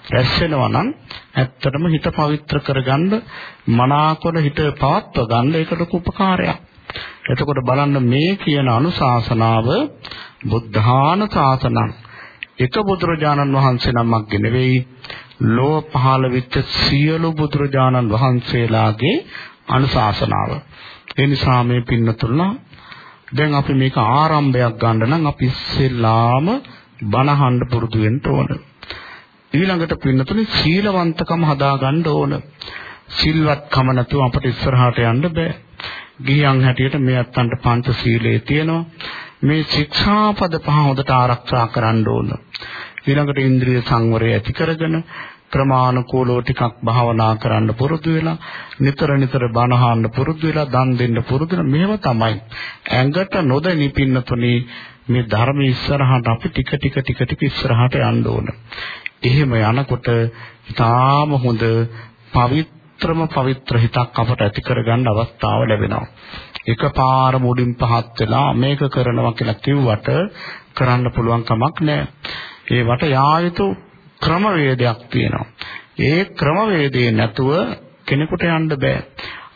රැස් වෙනවා නම් ඇත්තටම හිත පවිත්‍ර කරගන්න මනාකොට හිත පවත්ව ගන්න ඒකට උපකාරයක්. එතකොට බලන්න මේ කියන අනුශාසනාව බුද්ධාන ශාසනං එක බුදුරජාණන් වහන්සේ නමක් නෙවෙයි ලෝ පහළ වෙච්ච සියලු බුදුරජාණන් වහන්සේලාගේ අනුශාසනාව. ඒ නිසා මේ පින්නතුල්ලා දැන් අපි මේක ආරම්භයක් ගන්න නම් අපි ඉස්සෙල්ලාම බණහන්න පුරුදු වෙන්න ඕන. ඊළඟට පින්නතුනේ සීලවන්තකම හදාගන්න ඕන. සිල්වත්කම නැතුව අපිට ඉස්සරහට යන්න බෑ. ගිහියන් හැටියට මේ අත්තන්ට පංච සීලයේ තියෙනවා. මේ ශික්ෂාපද පහ හොඳට ආරක්ෂා කරන්න ඕන. ඊළඟට ඉන්ද්‍රිය සංවරය ඇති කරගෙන ක්‍රමානුකූලව ටිකක් භාවනා කරන්න පුරුදු වෙලා නිතර නිතර බණ අහන්න පුරුදු වෙලා දන් දෙන්න පුරුදු වෙන මේව තමයි ඇඟට නොදැනි පින්නතුනේ මේ ධර්ම ඉස්සරහට අපි ටික ටික ටික ටික ඉස්සරහට යන්න ඕන. එහෙම යනකොට ඊටාම හොඳ පවිත්‍රම පවිත්‍ර හිතක් අපට ඇති කරගන්න අවස්ථාව ලැබෙනවා. එකපාර මුඩින් පහත් වෙලා මේක කරනවා කියලා කිව්වට කරන්න පුළුවන් කමක් නැහැ. ඒවට යායුතු ක්‍රමවේදයක් තියෙනවා. ඒ ක්‍රමවේදේ නැතුව කෙනෙකුට යන්න බෑ.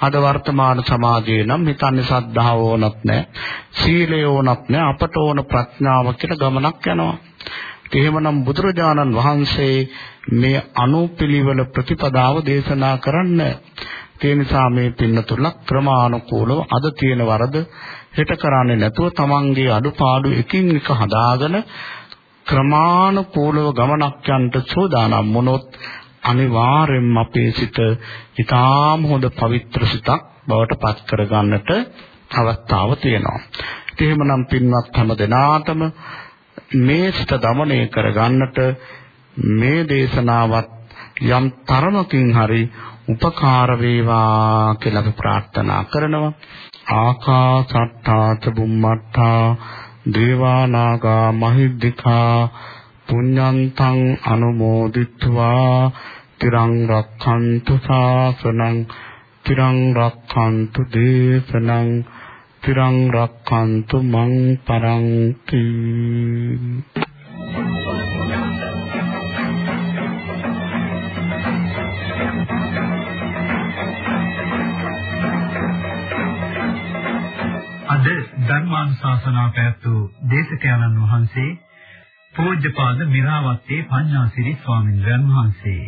අද වර්තමාන සමාජයේ නම් හිතන්නේ සද්ධාව ඕනත් නැහැ, සීලය ඕනත් නැහැ, අපට ඕන ප්‍රඥාව කියලා ගමනක් යනවා. එහෙමනම් බුදුරජාණන් වහන්සේ මේ අනුපිළිවෙල ප්‍රතිපදාව දේශනා කරන්න. ඒ නිසා මේ පින්නතුල ක්‍රමානුකූලව අද තියෙන වරද හෙට කරන්නේ නැතුව තමන්ගේ අඩුපාඩු එකින් එක හදාගෙන ක්‍රමානුකූලව ගමනක් යන්න සෝදානම් වුණොත් අනිවාර්යෙන්ම අපේ සිත ඊටාම හොඳ පවිත්‍ර සිතක් බවට පත් කරගන්නට අවස්ථාව තියෙනවා. ඒ එහෙමනම් පින්වත් හැම දෙනාටම මේ සිත দমনය කරගන්නට මේ දේශනාවත් යම් තරමකින් හරි උපකාර වේවා කියලා අපි ප්‍රාර්ථනා කරනවා. ආකාසට්ටාච බුම්මට්ටා දේවා නාග මහිද්దికා පුඤ්ඤන්තං අනුමෝදිත්වා තිරං රක්ඛන්තු ශාසනං තිරං රක්ඛන්තු දේශනං තිරං රක්ඛන්තු මං පරන්ති। අද ධර්මානුශාසනා පැවැත්වූ දේශකයන්න් වහන්සේ පූජ්‍යපාද මිරාවත්තේ පඤ්ඤාසිරි ස්වාමීන් වහන්සේ